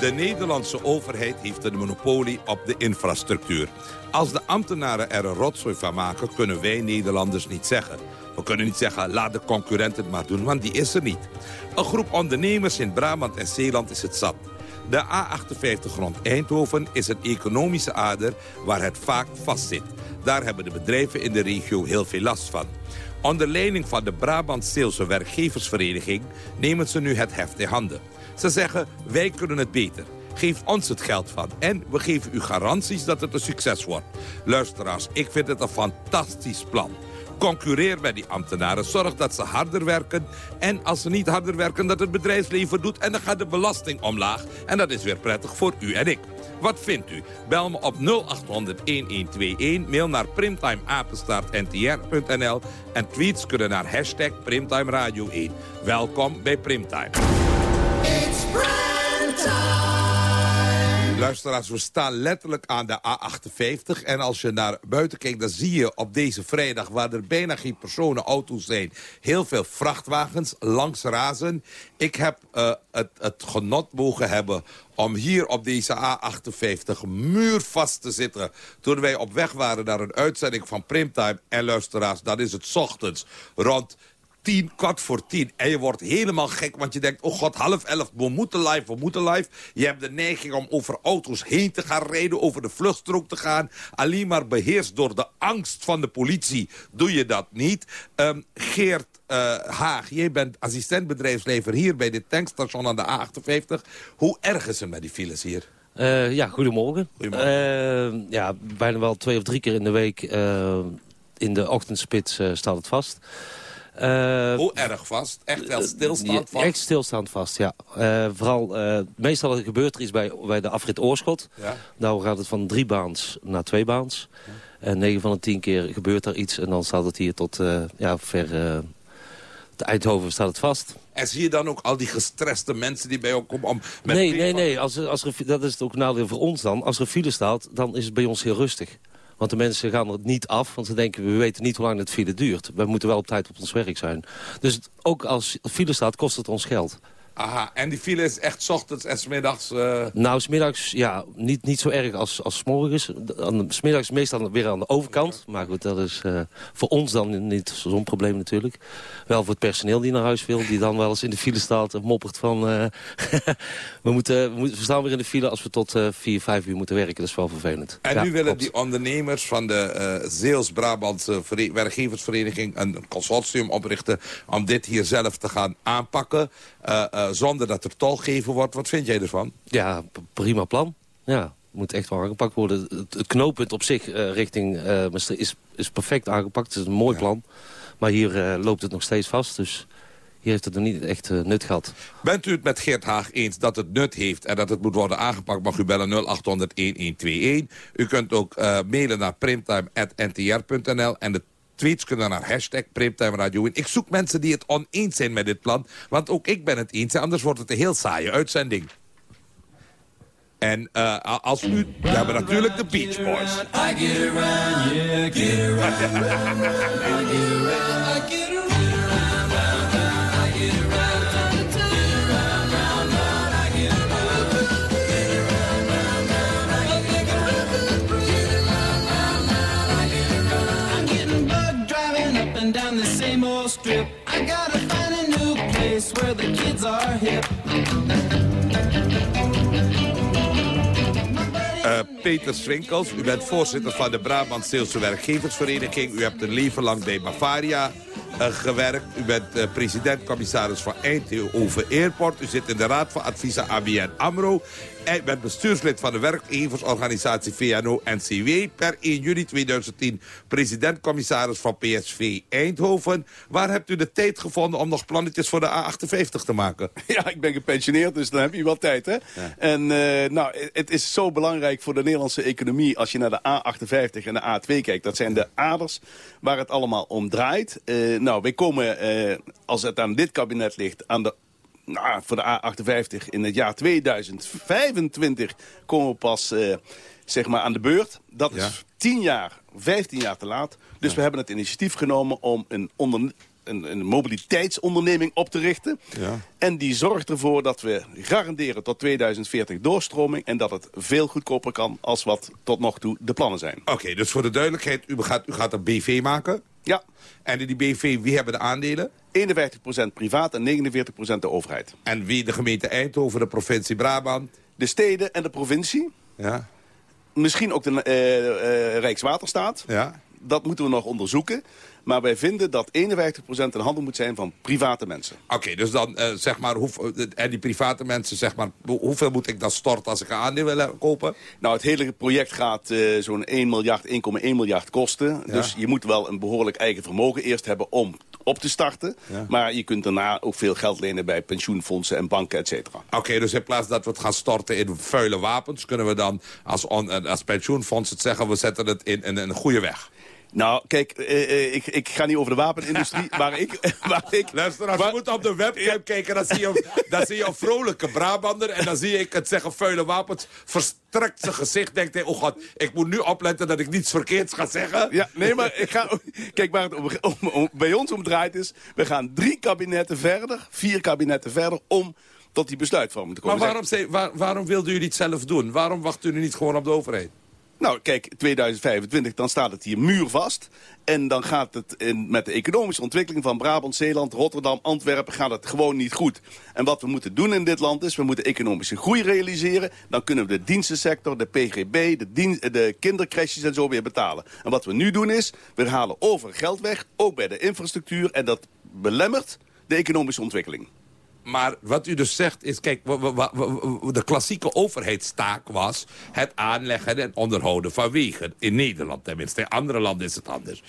De Nederlandse overheid heeft een monopolie op de infrastructuur. Als de ambtenaren er een rotzooi van maken, kunnen wij Nederlanders niet zeggen. We kunnen niet zeggen, laat de concurrent het maar doen, want die is er niet. Een groep ondernemers in Brabant en Zeeland is het zat. De A58 rond Eindhoven is een economische ader waar het vaak vastzit. Daar hebben de bedrijven in de regio heel veel last van. Onder leiding van de Brabant Steelse Werkgeversvereniging nemen ze nu het heft in handen. Ze zeggen, wij kunnen het beter. Geef ons het geld van. En we geven u garanties dat het een succes wordt. Luisteraars, ik vind het een fantastisch plan. Concurreer met die ambtenaren. Zorg dat ze harder werken. En als ze niet harder werken, dat het bedrijfsleven doet. En dan gaat de belasting omlaag. En dat is weer prettig voor u en ik. Wat vindt u? Bel me op 0800-1121. Mail naar primtimeapenstaartntr.nl. En tweets kunnen naar hashtag Primtime Radio 1. Welkom bij Primtime. Luisteraars, we staan letterlijk aan de A58. En als je naar buiten kijkt, dan zie je op deze vrijdag... waar er bijna geen personenauto's zijn... heel veel vrachtwagens langs razen. Ik heb uh, het, het genot mogen hebben om hier op deze A58 muurvast te zitten... toen wij op weg waren naar een uitzending van Primtime. En luisteraars, dat is het ochtends rond tien, kwart voor tien. En je wordt helemaal gek, want je denkt... oh god, half elf, we moeten live, we moeten live. Je hebt de neiging om over auto's heen te gaan rijden... over de vluchtstrook te gaan. Alleen maar beheerst door de angst van de politie doe je dat niet. Um, Geert uh, Haag, jij bent assistent bedrijfslever hier... bij dit tankstation aan de A58. Hoe erg is het met die files hier? Uh, ja, goedemorgen. goedemorgen. Uh, ja, bijna wel twee of drie keer in de week... in de ochtendspits staat het vast. Uh, Hoe erg vast? Echt wel stilstaand vast? Echt stilstaand vast, ja. Uh, vooral, uh, meestal gebeurt er iets bij, bij de afrit Oorschot. Ja. Nou gaat het van drie baans naar twee baans. Ja. En negen van de tien keer gebeurt er iets. En dan staat het hier tot ja, ver... de Eindhoven staat het vast. En zie je dan ook al die gestreste mensen die bij jou komen? Om met nee, nee, nee. Als, als er, dat is ook een nadeel voor ons dan. Als er file staat, dan is het bij ons heel rustig. Want de mensen gaan er niet af, want ze denken... we weten niet hoe lang het file duurt. We moeten wel op tijd op ons werk zijn. Dus ook als file staat, kost het ons geld. Aha, en die file is echt 's ochtends en 's middags... Uh... Nou, smiddags, ja, niet, niet zo erg als, als 's morgens. Smiddags meestal weer aan de overkant. Maar goed, dat is uh, voor ons dan niet zo'n probleem natuurlijk. Wel voor het personeel die naar huis wil, die dan wel eens in de file staat en moppert van... Uh, we, moeten, we, staan weer in de file als we tot 4, 5 uur moeten werken. Dat is wel vervelend. En ja, nu willen klopt. die ondernemers van de Zeels-Brabantse werkgeversvereniging... een consortium oprichten om dit hier zelf te gaan aanpakken... Uh, uh, zonder dat er tol gegeven wordt. Wat vind jij ervan? Ja, prima plan. Ja, moet echt wel aangepakt worden. Het, het knooppunt op zich uh, richting is, is perfect aangepakt. Het is een mooi ja. plan. Maar hier loopt het nog steeds vast. Dus hier heeft het er niet echt nut gehad. Bent u het met Geert Haag eens dat het nut heeft... en dat het moet worden aangepakt, mag u bellen 0800-1121. U kunt ook mailen naar primtime.ntr.nl en de tweets kunnen naar hashtag Radio. En ik zoek mensen die het oneens zijn met dit plan. Want ook ik ben het eens. Anders wordt het een heel saaie uitzending. En uh, als u... We hebben natuurlijk de Beach Boys. I get around, yeah, get around. I get around, Peter Swinkels, u bent voorzitter van de Brabant Steelse Werkgeversvereniging. U hebt een leven lang bij Bavaria uh, gewerkt. U bent uh, president-commissaris van Eindhoven Airport. U zit in de Raad van Advies aan ABN AMRO. En bent bestuurslid van de werkgeversorganisatie VNO-NCW. Per 1 juli 2010 president-commissaris van PSV Eindhoven. Waar hebt u de tijd gevonden om nog plannetjes voor de A58 te maken? Ja, ik ben gepensioneerd, dus dan heb je wel tijd. Hè? Ja. En uh, nou, het is zo belangrijk voor de Nederlandse economie... als je naar de A58 en de A2 kijkt. Dat zijn de aders waar het allemaal om draait. Uh, nou, wij komen, uh, als het aan dit kabinet ligt... aan de nou, voor de A58 in het jaar 2025 komen we pas uh, zeg maar aan de beurt. Dat is ja. 10 jaar, 15 jaar te laat. Dus ja. we hebben het initiatief genomen om een, onder, een, een mobiliteitsonderneming op te richten. Ja. En die zorgt ervoor dat we garanderen tot 2040 doorstroming... en dat het veel goedkoper kan als wat tot nog toe de plannen zijn. Oké, okay, dus voor de duidelijkheid, u gaat, u gaat een BV maken? Ja. En die BV, wie hebben de aandelen? 51% privaat en 49% de overheid. En wie de gemeente Eindhoven, de provincie Brabant? De steden en de provincie. Ja. Misschien ook de uh, uh, Rijkswaterstaat. Ja. Dat moeten we nog onderzoeken. Maar wij vinden dat 51% in handen moet zijn van private mensen. Oké, okay, dus dan uh, zeg maar, hoe, en die private mensen, zeg maar, hoeveel moet ik dan storten als ik een aandeel wil kopen? Nou, het hele project gaat uh, zo'n 1 miljard, 1,1 miljard kosten. Ja. Dus je moet wel een behoorlijk eigen vermogen eerst hebben om op te starten. Ja. Maar je kunt daarna ook veel geld lenen bij pensioenfondsen en banken, et cetera. Oké, okay, dus in plaats dat we het gaan storten in vuile wapens... kunnen we dan als, on, als pensioenfonds het zeggen... we zetten het in, in een goede weg. Nou, kijk, uh, ik, ik ga niet over de wapenindustrie, maar ik... Maar ik Luister, als je moet op de webcam kijken, dan zie, je, dan zie je een vrolijke Brabander... en dan zie ik het zeggen, vuile wapens, verstrekt zijn gezicht. Denkt hij, oh god, ik moet nu opletten dat ik niets verkeerds ga zeggen. Ja, nee, maar ik ga... Kijk, waar het om, om, om, bij ons om draait is... we gaan drie kabinetten verder, vier kabinetten verder... om tot die besluitvorming te komen. Maar waarom, waar, waarom wilden jullie het zelf doen? Waarom wachten jullie niet gewoon op de overheid? Nou, kijk, 2025, dan staat het hier muurvast. En dan gaat het in, met de economische ontwikkeling van Brabant, Zeeland, Rotterdam, Antwerpen... gaat het gewoon niet goed. En wat we moeten doen in dit land is, we moeten economische groei realiseren. Dan kunnen we de dienstensector, de PGB, de, dienst, de en zo weer betalen. En wat we nu doen is, we halen over geld weg, ook bij de infrastructuur. En dat belemmert de economische ontwikkeling. Maar wat u dus zegt is, kijk, de klassieke overheidstaak was... het aanleggen en onderhouden van wegen. In Nederland tenminste. In andere landen is het anders.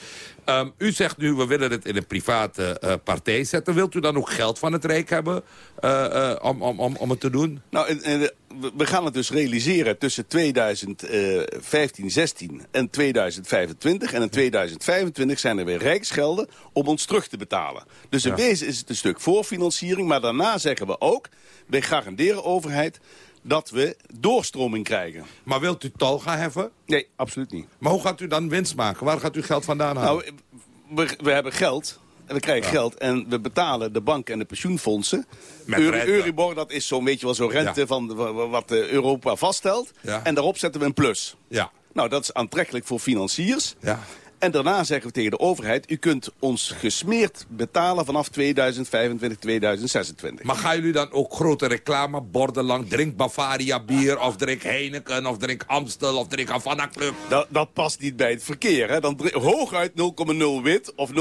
Um, u zegt nu, we willen het in een private uh, partij zetten. Wilt u dan ook geld van het Rijk hebben uh, uh, om, om, om, het te doen? Nou, en, we gaan het dus realiseren tussen 2015, 16 en 2025. En in 2025 zijn er weer rijksgelden om ons terug te betalen. Dus in ja. wezen is het een stuk voorfinanciering. Maar daarna zeggen we ook, wij garanderen overheid dat we doorstroming krijgen. Maar wilt u tol gaan heffen? Nee, absoluut niet. Maar hoe gaat u dan winst maken? Waar gaat u geld vandaan halen? Nou, we, we hebben geld. En we krijgen geld en we betalen de bank en de pensioenfondsen. Met Euro-. Euribor, dat is zo'n beetje wel zo'n rente Ja. van wa- wa- wat eh, Europa vaststelt. Ja. En daarop zetten we een plus. Ja. Nou, dat is aantrekkelijk voor financiers. Ja. En daarna zeggen we tegen de overheid... u kunt ons gesmeerd betalen vanaf 2025, 2026. Maar gaan jullie dan ook grote reclameborden lang... drink Bavaria bier, of drink Heineken, of drink Amstel, of drink Havana Club? Dat, dat past niet bij het verkeer. Hè? Dan hooguit 0,0 wit of 0,0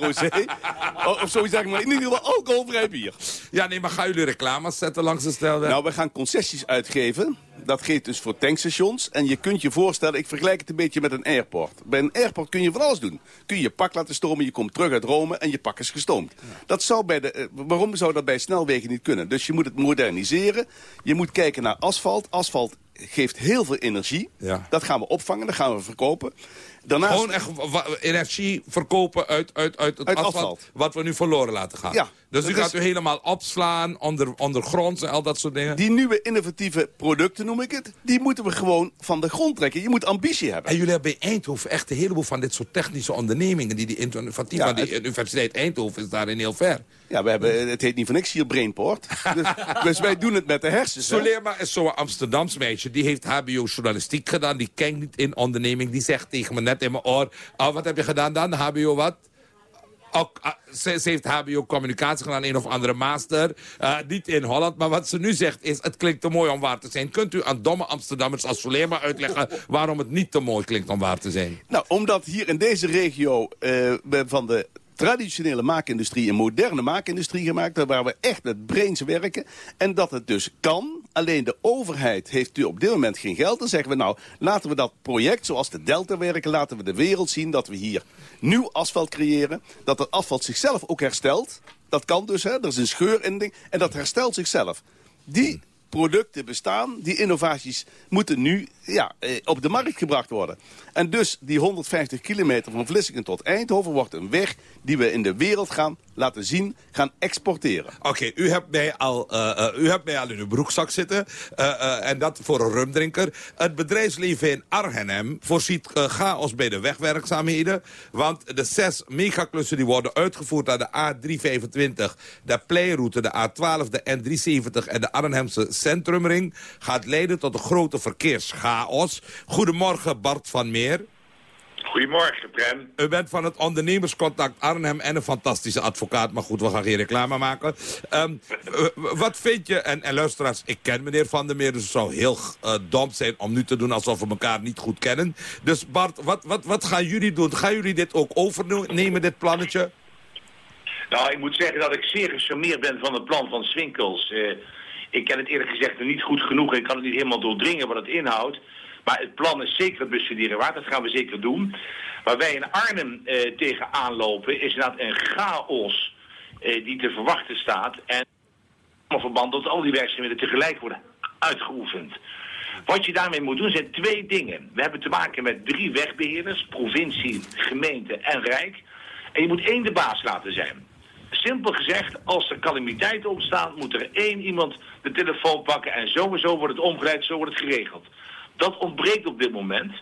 rosé. of, of zoiets zeggen, maar in ieder geval alcoholvrij bier. Ja, nee, maar gaan jullie reclames zetten langs de stelweg? Nou, we gaan concessies uitgeven. Dat geldt dus voor tankstations. En je kunt je voorstellen, ik vergelijk het een beetje met een airport. Bij een airport kun je van alles doen. Kun je je pak laten stomen, je komt terug uit Rome en je pak is gestoomd. Dat zou bij de, eh, waarom zou dat bij snelwegen niet kunnen? Dus je moet het moderniseren. Je moet kijken naar asfalt. Asfalt geeft heel veel energie. Ja. Dat gaan we opvangen, dat gaan we verkopen. Daarnaast... Gewoon echt energie verkopen uit, uit, uit het Uit asfalt, asfalt. wat we nu verloren laten gaan. Ja, dus u dat gaat is- u helemaal opslaan, onder, ondergronds en al dat soort dingen. Die nieuwe innovatieve producten, noem ik het, die moeten we gewoon van de grond trekken. Je moet ambitie hebben. En jullie hebben bij Eindhoven echt een heleboel van dit soort technische ondernemingen... die die innovatief, Ja, die Universiteit Eindhoven is daarin heel ver. Ja, we hebben, het heet niet voor niks hier Brainport. Dus, dus wij doen het met de hersens. hè. Sulema is zo'n Amsterdams meisje. Die heeft hbo journalistiek gedaan. Die kent niet in onderneming. Die zegt tegen me net in mijn oor... Oh, wat heb je gedaan dan? hbo wat? Ook, ah, ze, heeft hbo communicatie gedaan, een of andere master. Eh, niet in Holland, maar wat ze nu zegt is... het klinkt te mooi om waar te zijn. Kunt u aan domme Amsterdammers als Sulema uitleggen... waarom het niet te mooi klinkt om waar te zijn? Nou, omdat hier in deze regio we van de traditionele maakindustrie een moderne maakindustrie gemaakt waar we echt met brains werken. En dat het dus kan. Alleen de overheid heeft nu op dit moment geen geld. Dan zeggen we nou, laten we dat project zoals de Delta werken... laten we de wereld zien dat we hier nieuw asfalt creëren. Dat het asfalt zichzelf ook herstelt. Dat kan dus, hè. Er is een scheur in ding. En dat herstelt zichzelf. Die producten bestaan, die innovaties moeten nu ja, eh, op de markt gebracht worden. En dus die 150 kilometer van Vlissingen tot Eindhoven wordt een weg die we in de wereld gaan laten zien, gaan exporteren. Oké, u, hebt mij al, eh, eh, u hebt mij al in uw broekzak zitten. en dat voor een rumdrinker. Het bedrijfsleven in Arnhem voorziet chaos bij de wegwerkzaamheden. Want de zes megaklussen die worden uitgevoerd aan de A325... de Pleiroute, de A12, de N370 en de Arnhemse Centrumring... gaat leiden tot een grote verkeerschaos. Goedemorgen, Bart van Meer. Goedemorgen, Prem. U bent van het ondernemerscontact Arnhem en een fantastische advocaat. Maar goed, we gaan geen reclame maken. Ehm, wat vind je, en, en luisteraars, ik ken meneer Van der Meer... dus het zou heel eh, dom zijn om nu te doen alsof we elkaar niet goed kennen. Dus Bart, wat, wat, wat gaan jullie doen? Gaan jullie dit ook overnemen, dit plannetje? Nou, ik moet zeggen dat ik zeer gecharmeerd ben van het plan van Swinkels. Eh, ik ken het eerlijk gezegd niet goed genoeg. Ik kan het niet helemaal doordringen wat het inhoudt. Maar het plan is zeker bestuderen waard. Dat gaan we zeker doen. Waar wij in Arnhem eh, tegenaan lopen is inderdaad een chaos eh, die te verwachten staat. En in verband dat al die werkzaamheden tegelijk worden uitgeoefend. Wat je daarmee moet doen zijn twee dingen. We hebben te maken met drie wegbeheerders, provincie, gemeente en rijk. En je moet één de baas laten zijn. Simpel gezegd, als er calamiteiten ontstaan, moet er één iemand de telefoon pakken en sowieso wordt het omgeleid, zo wordt het geregeld. Dat ontbreekt op dit moment.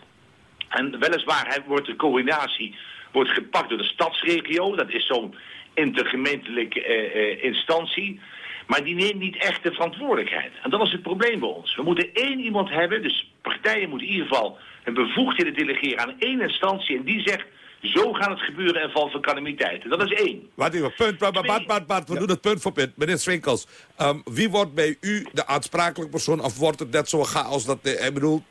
En weliswaar wordt de coördinatie wordt gepakt door de stadsregio. Dat is zo'n intergemeentelijke eh, eh, instantie. Maar die neemt niet echt de verantwoordelijkheid. En dat is het probleem bij ons. We moeten één iemand hebben, dus partijen moeten in ieder geval een bevoegdheden delegeren aan één instantie. En die zegt, zo gaat het gebeuren in val van calamiteiten. Dat is één. Wacht even, punt, Bart, Bart, Bart, Bart, we doen het punt voor punt. Meneer Swinkels, ehm, wie wordt bij u de aansprakelijke persoon... of wordt het net zo chaos dat... eh, ik bedoel,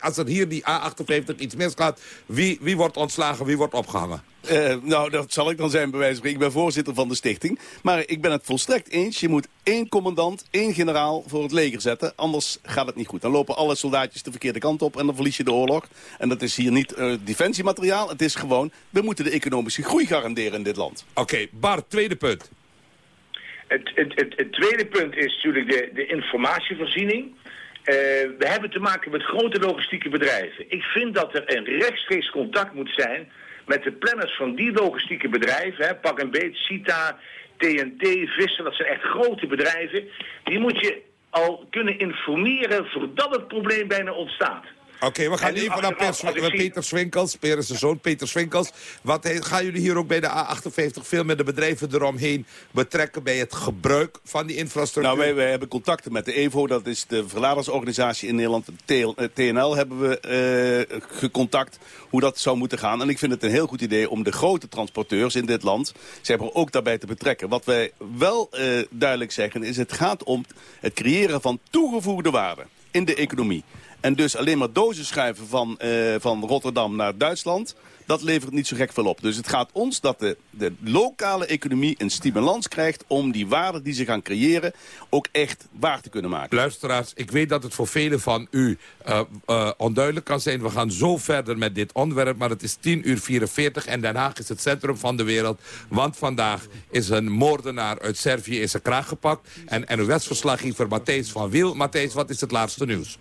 als er hier die A58 iets misgaat... Wie, wie wordt ontslagen, wie wordt opgehangen? Eh, nou, dat zal ik dan zijn bij wijze van spreken. Ik ben voorzitter van de stichting. Maar ik ben het volstrekt eens. Je moet één commandant, één generaal voor het leger zetten. Anders gaat het niet goed. Dan lopen alle soldaatjes de verkeerde kant op en dan verlies je de oorlog. En dat is hier niet eh, defensiemateriaal. Het is gewoon, we moeten de economische groei garanderen in dit land. Oké, Bart, tweede punt. Het, het, het, het tweede punt is natuurlijk de, de informatievoorziening. Eh, we hebben te maken met grote logistieke bedrijven. Ik vind dat er een rechtstreeks contact moet zijn met de planners van die logistieke bedrijven. Hè, pak een beet, Cita, TNT, Visser, dat zijn echt grote bedrijven. Die moet je al kunnen informeren voordat het probleem bijna ontstaat. Oké, we gaan even naar Peter, zie- Peter Swinkels, Peter zijn zoon, Peter Swinkels. Wat he- gaan jullie hier ook bij de A58 veel met de bedrijven eromheen betrekken bij het gebruik van die infrastructuur? Nou, wij, wij hebben contacten met de EVO, dat is de verladersorganisatie in Nederland. TL, eh, TNL hebben we eh, gecontact hoe dat zou moeten gaan. En ik vind het een heel goed idee om de grote transporteurs in dit land... ze hebben ook daarbij te betrekken. Wat wij wel eh, duidelijk zeggen is, het gaat om het creëren van toegevoegde waarde in de economie. En dus alleen maar dozen schuiven van, eh, van Rotterdam naar Duitsland... dat levert niet zo gek veel op. Dus het gaat ons dat de, de lokale economie een stimulans krijgt... om die waarde die ze gaan creëren ook echt waar te kunnen maken. Luisteraars, ik weet dat het voor velen van u eh, eh, onduidelijk kan zijn. We gaan zo verder met dit onderwerp, maar het is 10 uur 44 en Den Haag is het centrum van de wereld. Want vandaag is een moordenaar uit Servië in zijn kraag gepakt. En NOS-verslaggever Matthijs van Wiel. Matthijs, wat is het laatste nieuws?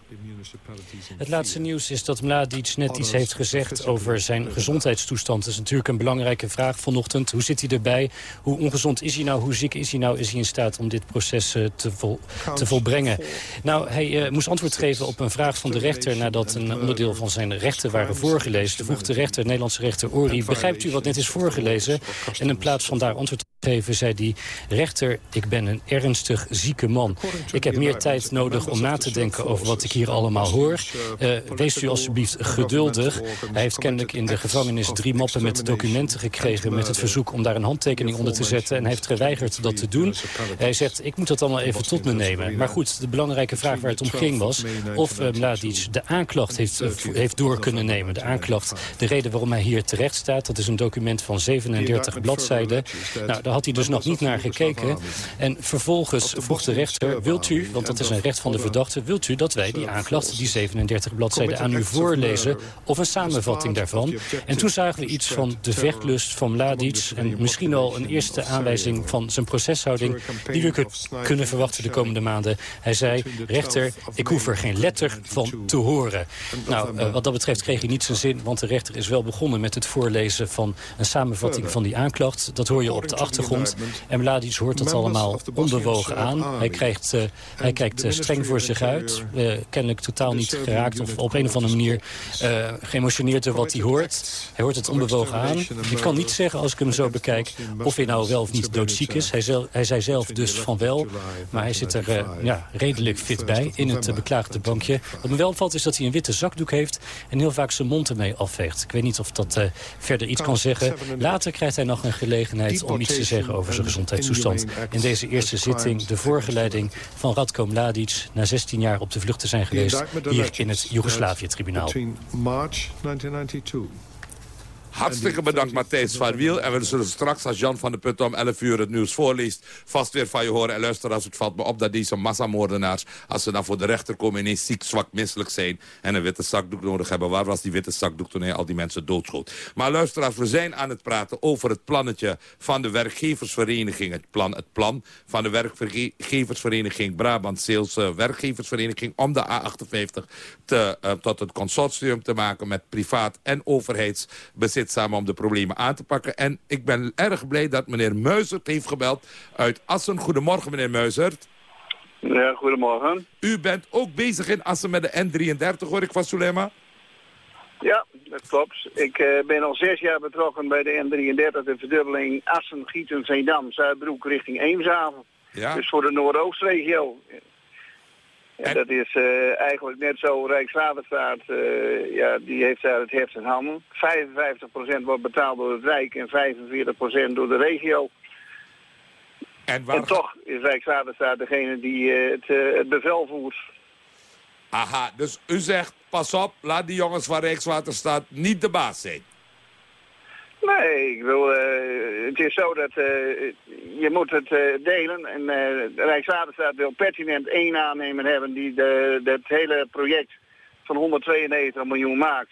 Het laatste nieuws is dat Mladic net iets heeft gezegd over zijn gezondheidstoestand. Dat is natuurlijk een belangrijke vraag vanochtend. Hoe zit hij erbij? Hoe ongezond is hij nou? Hoe ziek is hij nou? Is hij in staat om dit proces eh, te, vol, te volbrengen? Nou, hij eh, moest antwoord geven op een vraag van de rechter... nadat een onderdeel van zijn rechten waren voorgelezen. Vroeg de rechter, Nederlandse rechter Ori... begrijpt u wat net is voorgelezen? En in plaats van daar antwoord te geven, zei hij... rechter, ik ben een ernstig zieke man. Ik heb meer tijd nodig om na te denken over wat ik hier allemaal hoor. Uh, wees u alsjeblieft geduldig. Hij heeft kennelijk in de gevangenis drie mappen met documenten gekregen... met het verzoek om daar een handtekening onder te zetten. En hij heeft geweigerd dat te doen. Hij zegt, ik moet dat allemaal even tot me nemen. Maar goed, de belangrijke vraag waar het om ging was... of uh, Mladic de aanklacht heeft, uh, heeft door kunnen nemen. De aanklacht, de reden waarom hij hier terecht staat... dat is een document van 37 bladzijden. Nou, had hij dus nog niet naar gekeken. En vervolgens vroeg de rechter, wilt u, want dat is een recht van de verdachte... wilt u dat wij die aanklacht, die 37 bladzijden aan u voorlezen... of een samenvatting daarvan? En toen zagen we iets van de vechtlust van Mladic... en misschien al een eerste aanwijzing van zijn proceshouding... die we kunnen verwachten de komende maanden. Hij zei, rechter, ik hoef er geen letter van te horen. Nou, uh, wat dat betreft kreeg hij niet zijn zin... want de rechter is wel begonnen met het voorlezen van een samenvatting van die aanklacht. Dat hoor je op de achtergrond. En Mladic hoort dat allemaal onbewogen aan. Hij, krijgt, uh, hij kijkt uh, streng voor zich uit. Kennelijk totaal niet geraakt of op een of andere manier uh, geëmotioneerd door wat hij hoort. Hij hoort het onbewogen aan. Ik kan niet zeggen, als ik hem zo bekijk, of hij nou wel of niet doodziek is. Hij, zel, hij zei zelf dus van wel, maar hij zit er ja, redelijk fit bij in het beklaagde bankje. Wat me wel opvalt is dat hij een witte zakdoek heeft en heel vaak zijn mond ermee afveegt. Ik weet niet of dat uh, verder iets kan zeggen. Later krijgt hij nog een gelegenheid om iets te zeggen over zijn gezondheidstoestand. In deze eerste zitting de voorgeleiding van Radko Mladic... na 16 jaar op de vlucht te zijn geweest hier in het Joegoslavië-tribunaal. Hartstikke bedankt, Matthijs van Wiel. En we zullen straks, als Jan van der Putten om 11 uur het nieuws voorleest... vast weer van je horen. En luister, als het valt me op dat deze massamoordenaars... als ze dan voor de rechter komen ineens ziek, zwak, misselijk zijn... en een witte zakdoek nodig hebben. Waar was die witte zakdoek toen hij al die mensen doodschoot? Maar luisteraars, we zijn aan het praten over het plannetje... van de werkgeversvereniging. Het plan, het plan van de werkgeversvereniging Brabant Sales Werkgeversvereniging... om de A58 te, uh, tot het consortium te maken met privaat en overheidsbezit samen om de problemen aan te pakken. En ik ben erg blij dat meneer Muizert heeft gebeld uit Assen. Goedemorgen, meneer Muizert. Ja, goedemorgen. U bent ook bezig in Assen met de N33, hoor ik van Sulema? Ja, dat klopt. Ik uh, ben al zes jaar betrokken bij de N33, de verdubbeling Assen, Gieten, Veendam, Zuidbroek richting Eemshaven. Ja. Dus voor de Noordoostregio. En... dat is uh, eigenlijk net zo. Rijkswaterstaat, uh, ja, die heeft daar het heft in handen. 55% wordt betaald door het Rijk en 45% door de regio. En, waar... en toch is Rijkswaterstaat degene die uh, het, het, bevel voert. Aha, dus u zegt, pas op, laat die jongens van Rijkswaterstaat niet de baas zijn. Nee, ik wil, uh, het is zo dat uh, je moet het uh, delen. En de Rijkswaterstaat wil pertinent één aannemer hebben die de, het hele project van 192 miljoen maakt.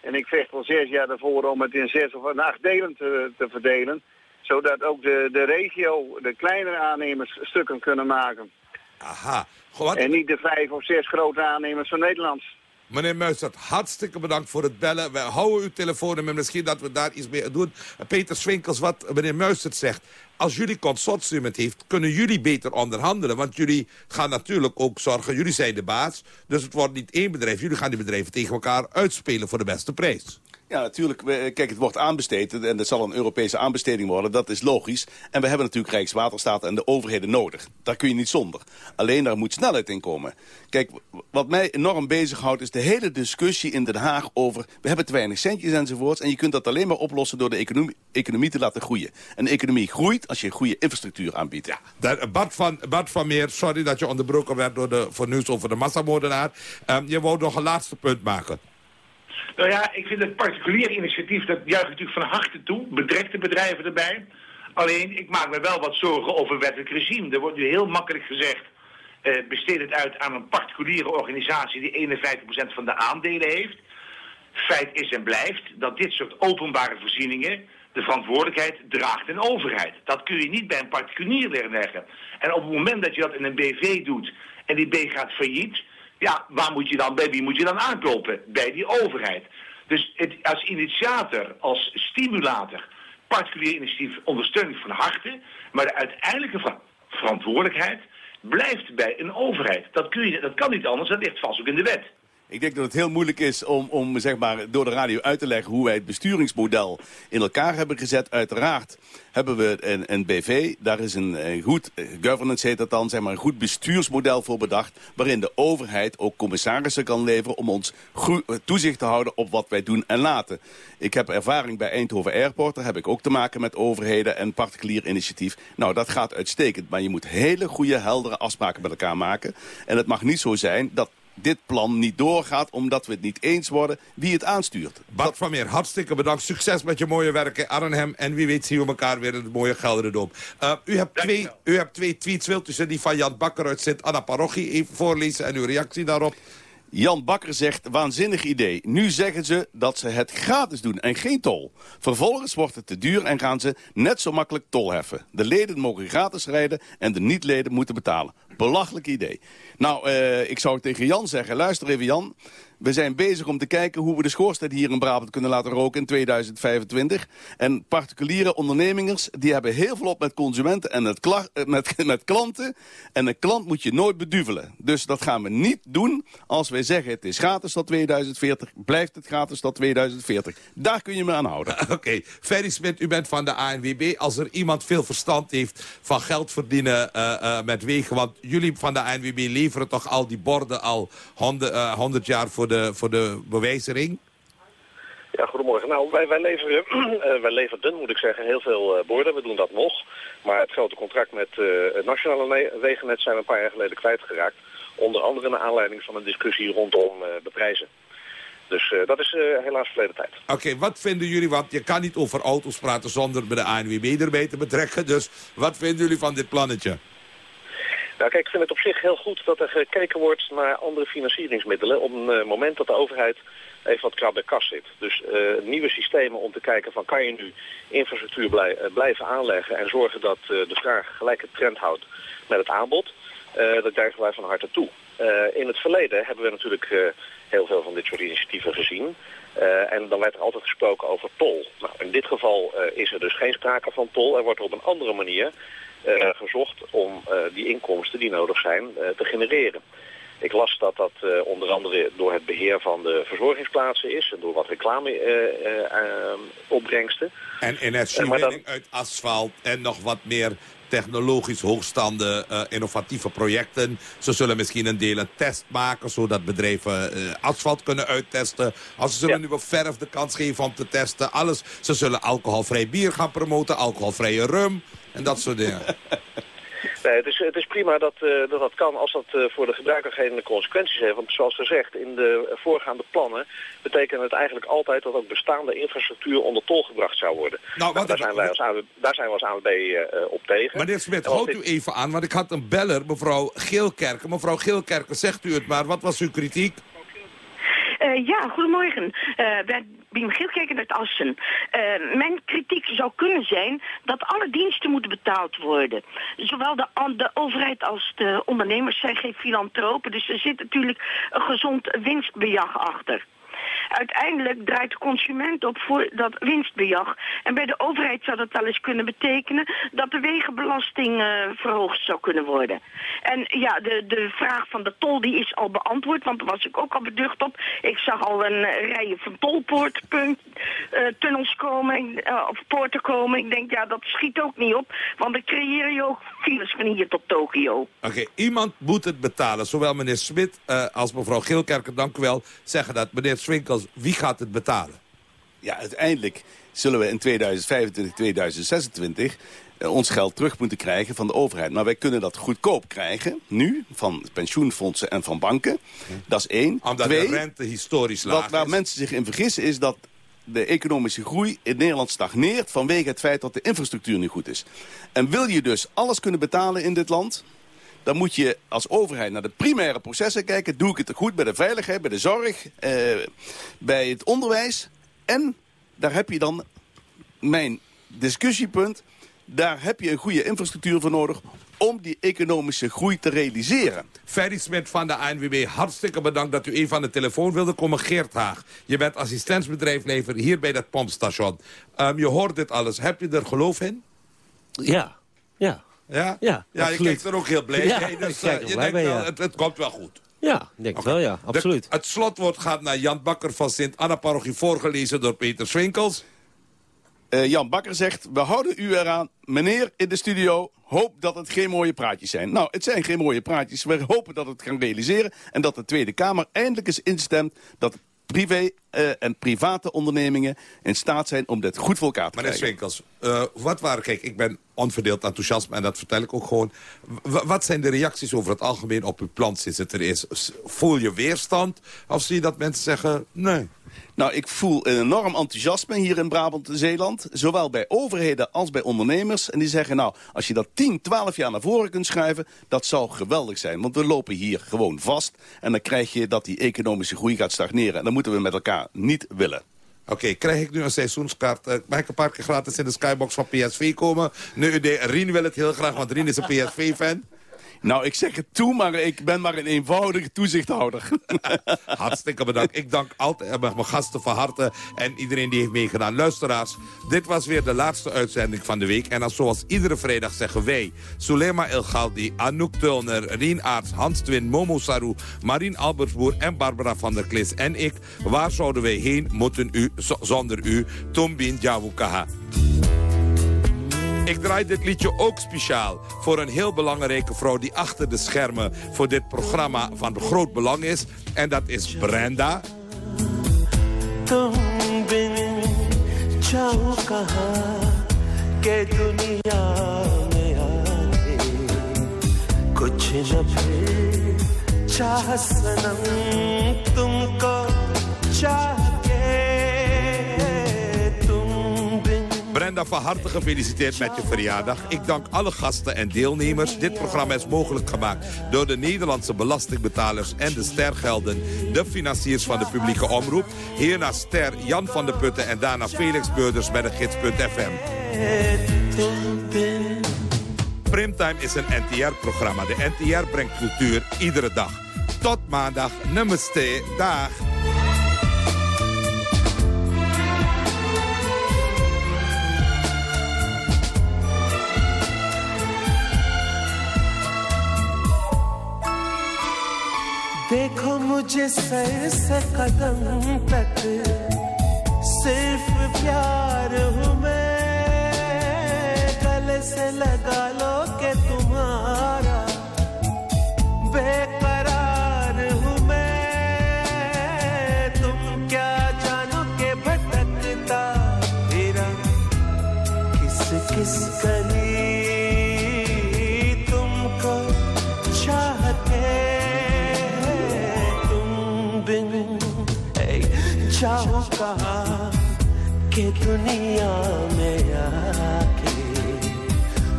En ik vecht al zes jaar ervoor om het in zes of in acht delen te, te verdelen. Zodat ook de, de regio, de kleinere aannemers, stukken kunnen maken. Aha. Goh, en niet de vijf of zes grote aannemers van Nederland. Meneer Muisert, hartstikke bedankt voor het bellen. We houden uw telefoonnummer, misschien dat we daar iets mee doen. Peter Swinkels, wat meneer Muisert zegt. Als jullie consortium het heeft, kunnen jullie beter onderhandelen. Want jullie gaan natuurlijk ook zorgen, jullie zijn de baas. Dus het wordt niet één bedrijf. Jullie gaan die bedrijven tegen elkaar uitspelen voor de beste prijs. Ja, natuurlijk. Kijk, het wordt aanbesteed en het zal een Europese aanbesteding worden. Dat is logisch. En we hebben natuurlijk Rijkswaterstaat en de overheden nodig. Daar kun je niet zonder. Alleen daar moet snelheid in komen. Kijk, wat mij enorm bezighoudt is de hele discussie in Den Haag over... we hebben te weinig centjes enzovoorts. En je kunt dat alleen maar oplossen door de economie, economie te laten groeien. En de economie groeit als je goede infrastructuur aanbiedt. Ja. Bart, van, Bart van Meer, sorry dat je onderbroken werd door de, voor nieuws over de massamoordenaar. Ehm, je wou nog een laatste punt maken. Nou ja, ik vind het particulier initiatief, dat juich natuurlijk van harte toe. Bedrekt de bedrijven erbij. Alleen, ik maak me wel wat zorgen over wettelijk regime. Er wordt nu heel makkelijk gezegd, eh, besteed het uit aan een particuliere organisatie die 51% van de aandelen heeft. Feit is en blijft dat dit soort openbare voorzieningen de verantwoordelijkheid draagt een overheid. Dat kun je niet bij een particulier neerleggen. En op het moment dat je dat in een BV doet en die B gaat failliet, ja, waar moet je dan, bij wie moet je dan aankloppen? Bij die overheid. Dus het, als initiator, als stimulator, particulier initiatief ondersteun ik van harte, maar de uiteindelijke ver- verantwoordelijkheid blijft bij een overheid. Dat, kun je, dat kan niet anders, dat ligt vast ook in de wet. Ik denk dat het heel moeilijk is om, om zeg maar, door de radio uit te leggen hoe wij het besturingsmodel in elkaar hebben gezet. Uiteraard hebben we een, BV, daar is een, goed, eh, governance heet dat dan, zeg maar, een goed bestuursmodel voor bedacht. Waarin de overheid ook commissarissen kan leveren om ons eh, toezicht te houden op wat wij doen en laten. Ik heb ervaring bij Eindhoven Airport, daar heb ik ook te maken met overheden en particulier initiatief. Nou, dat gaat uitstekend, maar je moet hele goede, heldere afspraken met elkaar maken. En het mag niet zo zijn dat dit plan niet doorgaat... omdat we het niet eens worden wie het aanstuurt. Bart van Meer, hartstikke bedankt. Succes met je mooie werk in Arnhem. En wie weet zien we elkaar weer in het mooie Gelderendom. Uh, u, hebt twee, u hebt twee tweets. Wilt u ze die van Jan Bakker uit Sint-Anna Parochie even voorlezen... en uw reactie daarop? Jan Bakker zegt, waanzinnig idee. Nu zeggen ze dat ze het gratis doen en geen tol. Vervolgens wordt het te duur en gaan ze net zo makkelijk tol heffen. De leden mogen gratis rijden en de niet-leden moeten betalen. Belachelijk idee. Nou, uh, ik zou tegen Jan zeggen, luister even Jan. We zijn bezig om te kijken hoe we de schoorsteen hier in Brabant kunnen laten roken in 2025. En particuliere ondernemingers, die hebben heel veel op met consumenten en met, met, met klanten. En een klant moet je nooit beduvelen. Dus dat gaan we niet doen als wij zeggen het is gratis tot 2040. Blijft het gratis tot 2040. Daar kun je me aan houden. Oké, okay. Ferry Smit, u bent van de ANWB. Als er iemand veel verstand heeft van geld verdienen uh, met wegen... want jullie van de ANWB leveren toch al die borden al 100, uh, 100 jaar voor de, voor de bewijzering? Ja, goedemorgen. Nou, wij, wij, leveren, uh, wij leverden, moet ik zeggen, heel veel uh, borden. We doen dat nog. Maar het grote contract met het Nationale Wegennet zijn we een paar jaar geleden kwijtgeraakt. Onder andere naar aanleiding van een discussie rondom de prijzen. Dus uh, dat is uh, helaas verleden tijd. Oké, okay, wat vinden jullie, want je kan niet over auto's praten zonder bij de ANWB erbij te betrekken. Dus wat vinden jullie van dit plannetje? Nou kijk, ik vind het op zich heel goed dat er gekeken wordt naar andere financieringsmiddelen... op een uh, moment dat de overheid even wat krap bij kas zit. Dus nieuwe systemen om te kijken van kan je nu infrastructuur blij, blijven aanleggen... en zorgen dat de vraag gelijke trend houdt met het aanbod. dat juichen wij van harte toe. in het verleden hebben we natuurlijk heel veel van dit soort initiatieven gezien. En dan werd er altijd gesproken over tol. Nou, in dit geval is er dus geen sprake van tol. Er wordt op een andere manier gezocht om die inkomsten die nodig zijn te genereren. Ik las dat dat onder andere door het beheer van de verzorgingsplaatsen is... en door wat reclame-opbrengsten. en energiewinning uit asfalt en nog wat meer technologisch hoogstaande uh, innovatieve projecten. Ze zullen misschien een deel een test maken, zodat bedrijven uh, asfalt kunnen uittesten. Als ze zullen ja. nu op verf de kans geven om te testen. Alles. Ze zullen alcoholvrij bier gaan promoten, alcoholvrije rum en dat soort dingen. Nee, het is, het is prima dat, uh, dat dat kan als dat uh, voor de gebruiker geen consequenties heeft. Want zoals gezegd, in de voorgaande plannen betekent het eigenlijk altijd dat ook bestaande infrastructuur onder tol gebracht zou worden. Nou, nou, daar, zijn wij als AWB, daar zijn we als AWB uh, op tegen. Meneer Smit, houdt dit... u even aan, want ik had een beller, mevrouw Geelkerken. Mevrouw Geelkerken, zegt u het maar, wat was uw kritiek? Uh, ja, goedemorgen. Wij Biem Gielkeken uit Assen. Eh, mijn kritiek zou kunnen zijn dat alle diensten moeten betaald worden. Zowel de, de overheid als de ondernemers zijn geen filantropen, dus er zit natuurlijk een gezond winstbejag achter. Uiteindelijk draait de consument op voor dat winstbejag. En bij de overheid zou dat wel eens kunnen betekenen dat de wegenbelasting uh, verhoogd zou kunnen worden. En ja, de, de vraag van de tol die is al beantwoord, want daar was ik ook al beducht op. Ik zag al een uh, rijen van tolpoortpunt, uh, tunnels komen, of poorten komen. Ik denk, ja, dat schiet ook niet op, want dan creëer je ook files van hier tot Tokio. Oké, iemand moet het betalen. Zowel meneer Smit als mevrouw Geelkerker, dank u wel, zeggen dat. Meneer Swinkels, wie gaat het betalen? Ja, uiteindelijk zullen we in 2025, 2026 uh, ons geld terug moeten krijgen van de overheid. Maar wij kunnen dat goedkoop krijgen, nu, van pensioenfondsen en van banken. Dat is één. Omdat Twee, de rente historisch laag wat, waar is. mensen zich in vergissen is dat de economische groei in Nederland stagneert... vanwege het feit dat de infrastructuur niet goed is. En wil je dus alles kunnen betalen in dit land dan moet je als overheid naar de primaire processen kijken. Doe ik het goed bij de veiligheid, bij de zorg, eh, bij het onderwijs. En daar heb je dan mijn discussiepunt. Daar heb je een goede infrastructuur voor nodig om die economische groei te realiseren. Ferry Smit van de ANWB, hartstikke bedankt dat u even aan de telefoon wilde komen. Geert Haag, je bent assistentbedrijflever hier bij dat pompstation. Um, je hoort dit alles. Heb je er geloof in? Ja, ja. Ja? Ja, ja je kijkt er ook heel blij Ja, mee. Dus, uh, je denkt mee, wel, ja. het, het komt wel goed. Ja, ik denk het wel, ja. Absoluut. De- het slotwoord gaat naar Jan Bakker van Sint-Anna-parochie... voorgelezen door Peter Swinkels. Eh, Jan Bakker zegt, we houden u eraan. Meneer in de studio, hoop dat het geen mooie praatjes zijn. Nou, het zijn geen mooie praatjes. We hopen dat het kan realiseren. En dat de Tweede Kamer eindelijk eens instemt... dat privé eh, en private ondernemingen in staat zijn om dit goed voor elkaar te Meneer krijgen. Swinkels, eh, wat waren... Kijk, ik ben onverdeeld enthousiasme en dat vertel ik ook gewoon. W- wat zijn de reacties over het algemeen op uw plan sinds het er is? Voel je weerstand? Of zie je dat mensen zeggen, nee... Nou, ik voel een enorm enthousiasme hier in Brabant en Zeeland. Zowel bij overheden als bij ondernemers. En die zeggen, nou, als je dat 10, 12 jaar naar voren kunt schuiven... dat zou geweldig zijn. Want we lopen hier gewoon vast. En dan krijg je dat die economische groei gaat stagneren. En dat moeten we met elkaar niet willen. Oké, krijg ik nu een seizoenskaart? Eh, mag een paar keer gratis in de skybox van PSV komen? Nu, de- Rien wil het heel graag, want Rien is een PSV-fan. Nou, ik zeg het toe, maar ik ben maar een eenvoudige toezichthouder. Hartstikke bedankt. Ik dank altijd mijn gasten van harte en iedereen die heeft meegedaan. Luisteraars, dit was weer de laatste uitzending van de week. En dan zoals iedere vrijdag zeggen wij... Sulema El Galdi, Anouk Tulner, Rien Aarts, Hans Twin, Momo Saru... Marien Albersboer en Barbara van der Klis en ik. Waar zouden wij heen moeten u, zonder u? Tombin Jawukaha. Ik draai dit liedje ook speciaal voor een heel belangrijke vrouw... die achter de schermen voor dit programma van groot belang is. En dat is Brenda. तुम बिन जाऊं कहाँ के दुनिया में आके कुछ न फिर चाह सनम तुमको चाह Brenda, van harte gefeliciteerd met je verjaardag. Ik dank alle gasten en deelnemers. Dit programma is mogelijk gemaakt door de Nederlandse belastingbetalers en de stergelden, de financiers van de publieke omroep. Hierna ster Jan van der Putten en daarna Felix Beurders bij de gids.fm. Primtime is een NTR-programma. De NTR brengt cultuur iedere dag. Tot maandag, namaste, dag. देखो मुझे सर से कदम तक। सिर्फ़ प्यार हूँ मैं। गले से लगा लो के तुम्हारा। बेकरार कहाँ के दुनिया में आके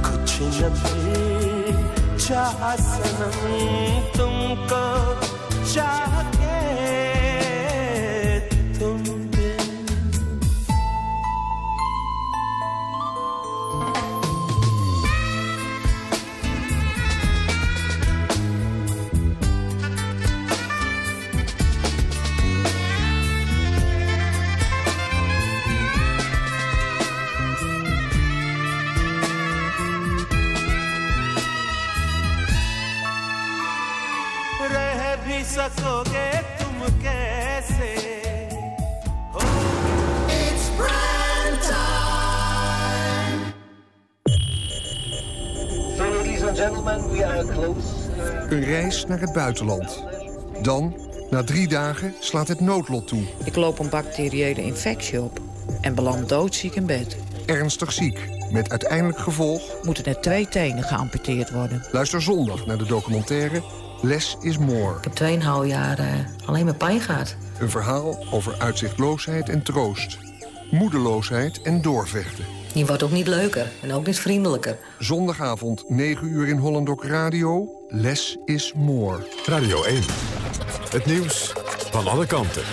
कुछ न भी चाह सनम तुमको चाह reis naar het buitenland. Dan, na drie dagen, slaat het noodlot toe. Ik loop een bacteriële infectie op en beland doodziek in bed. Ernstig ziek, met uiteindelijk gevolg... Moeten er twee tenen geamputeerd worden. Luister zondag naar de documentaire Less is More. Ik heb 2,5 jaar uh, alleen maar pijn gehad. Een verhaal over uitzichtloosheid en troost. Moedeloosheid en doorvechten. Je wordt ook niet leuker en ook niet vriendelijker. Zondagavond 9 uur in Hollandok Radio. Less is More. Radio 1. Het nieuws van alle kanten.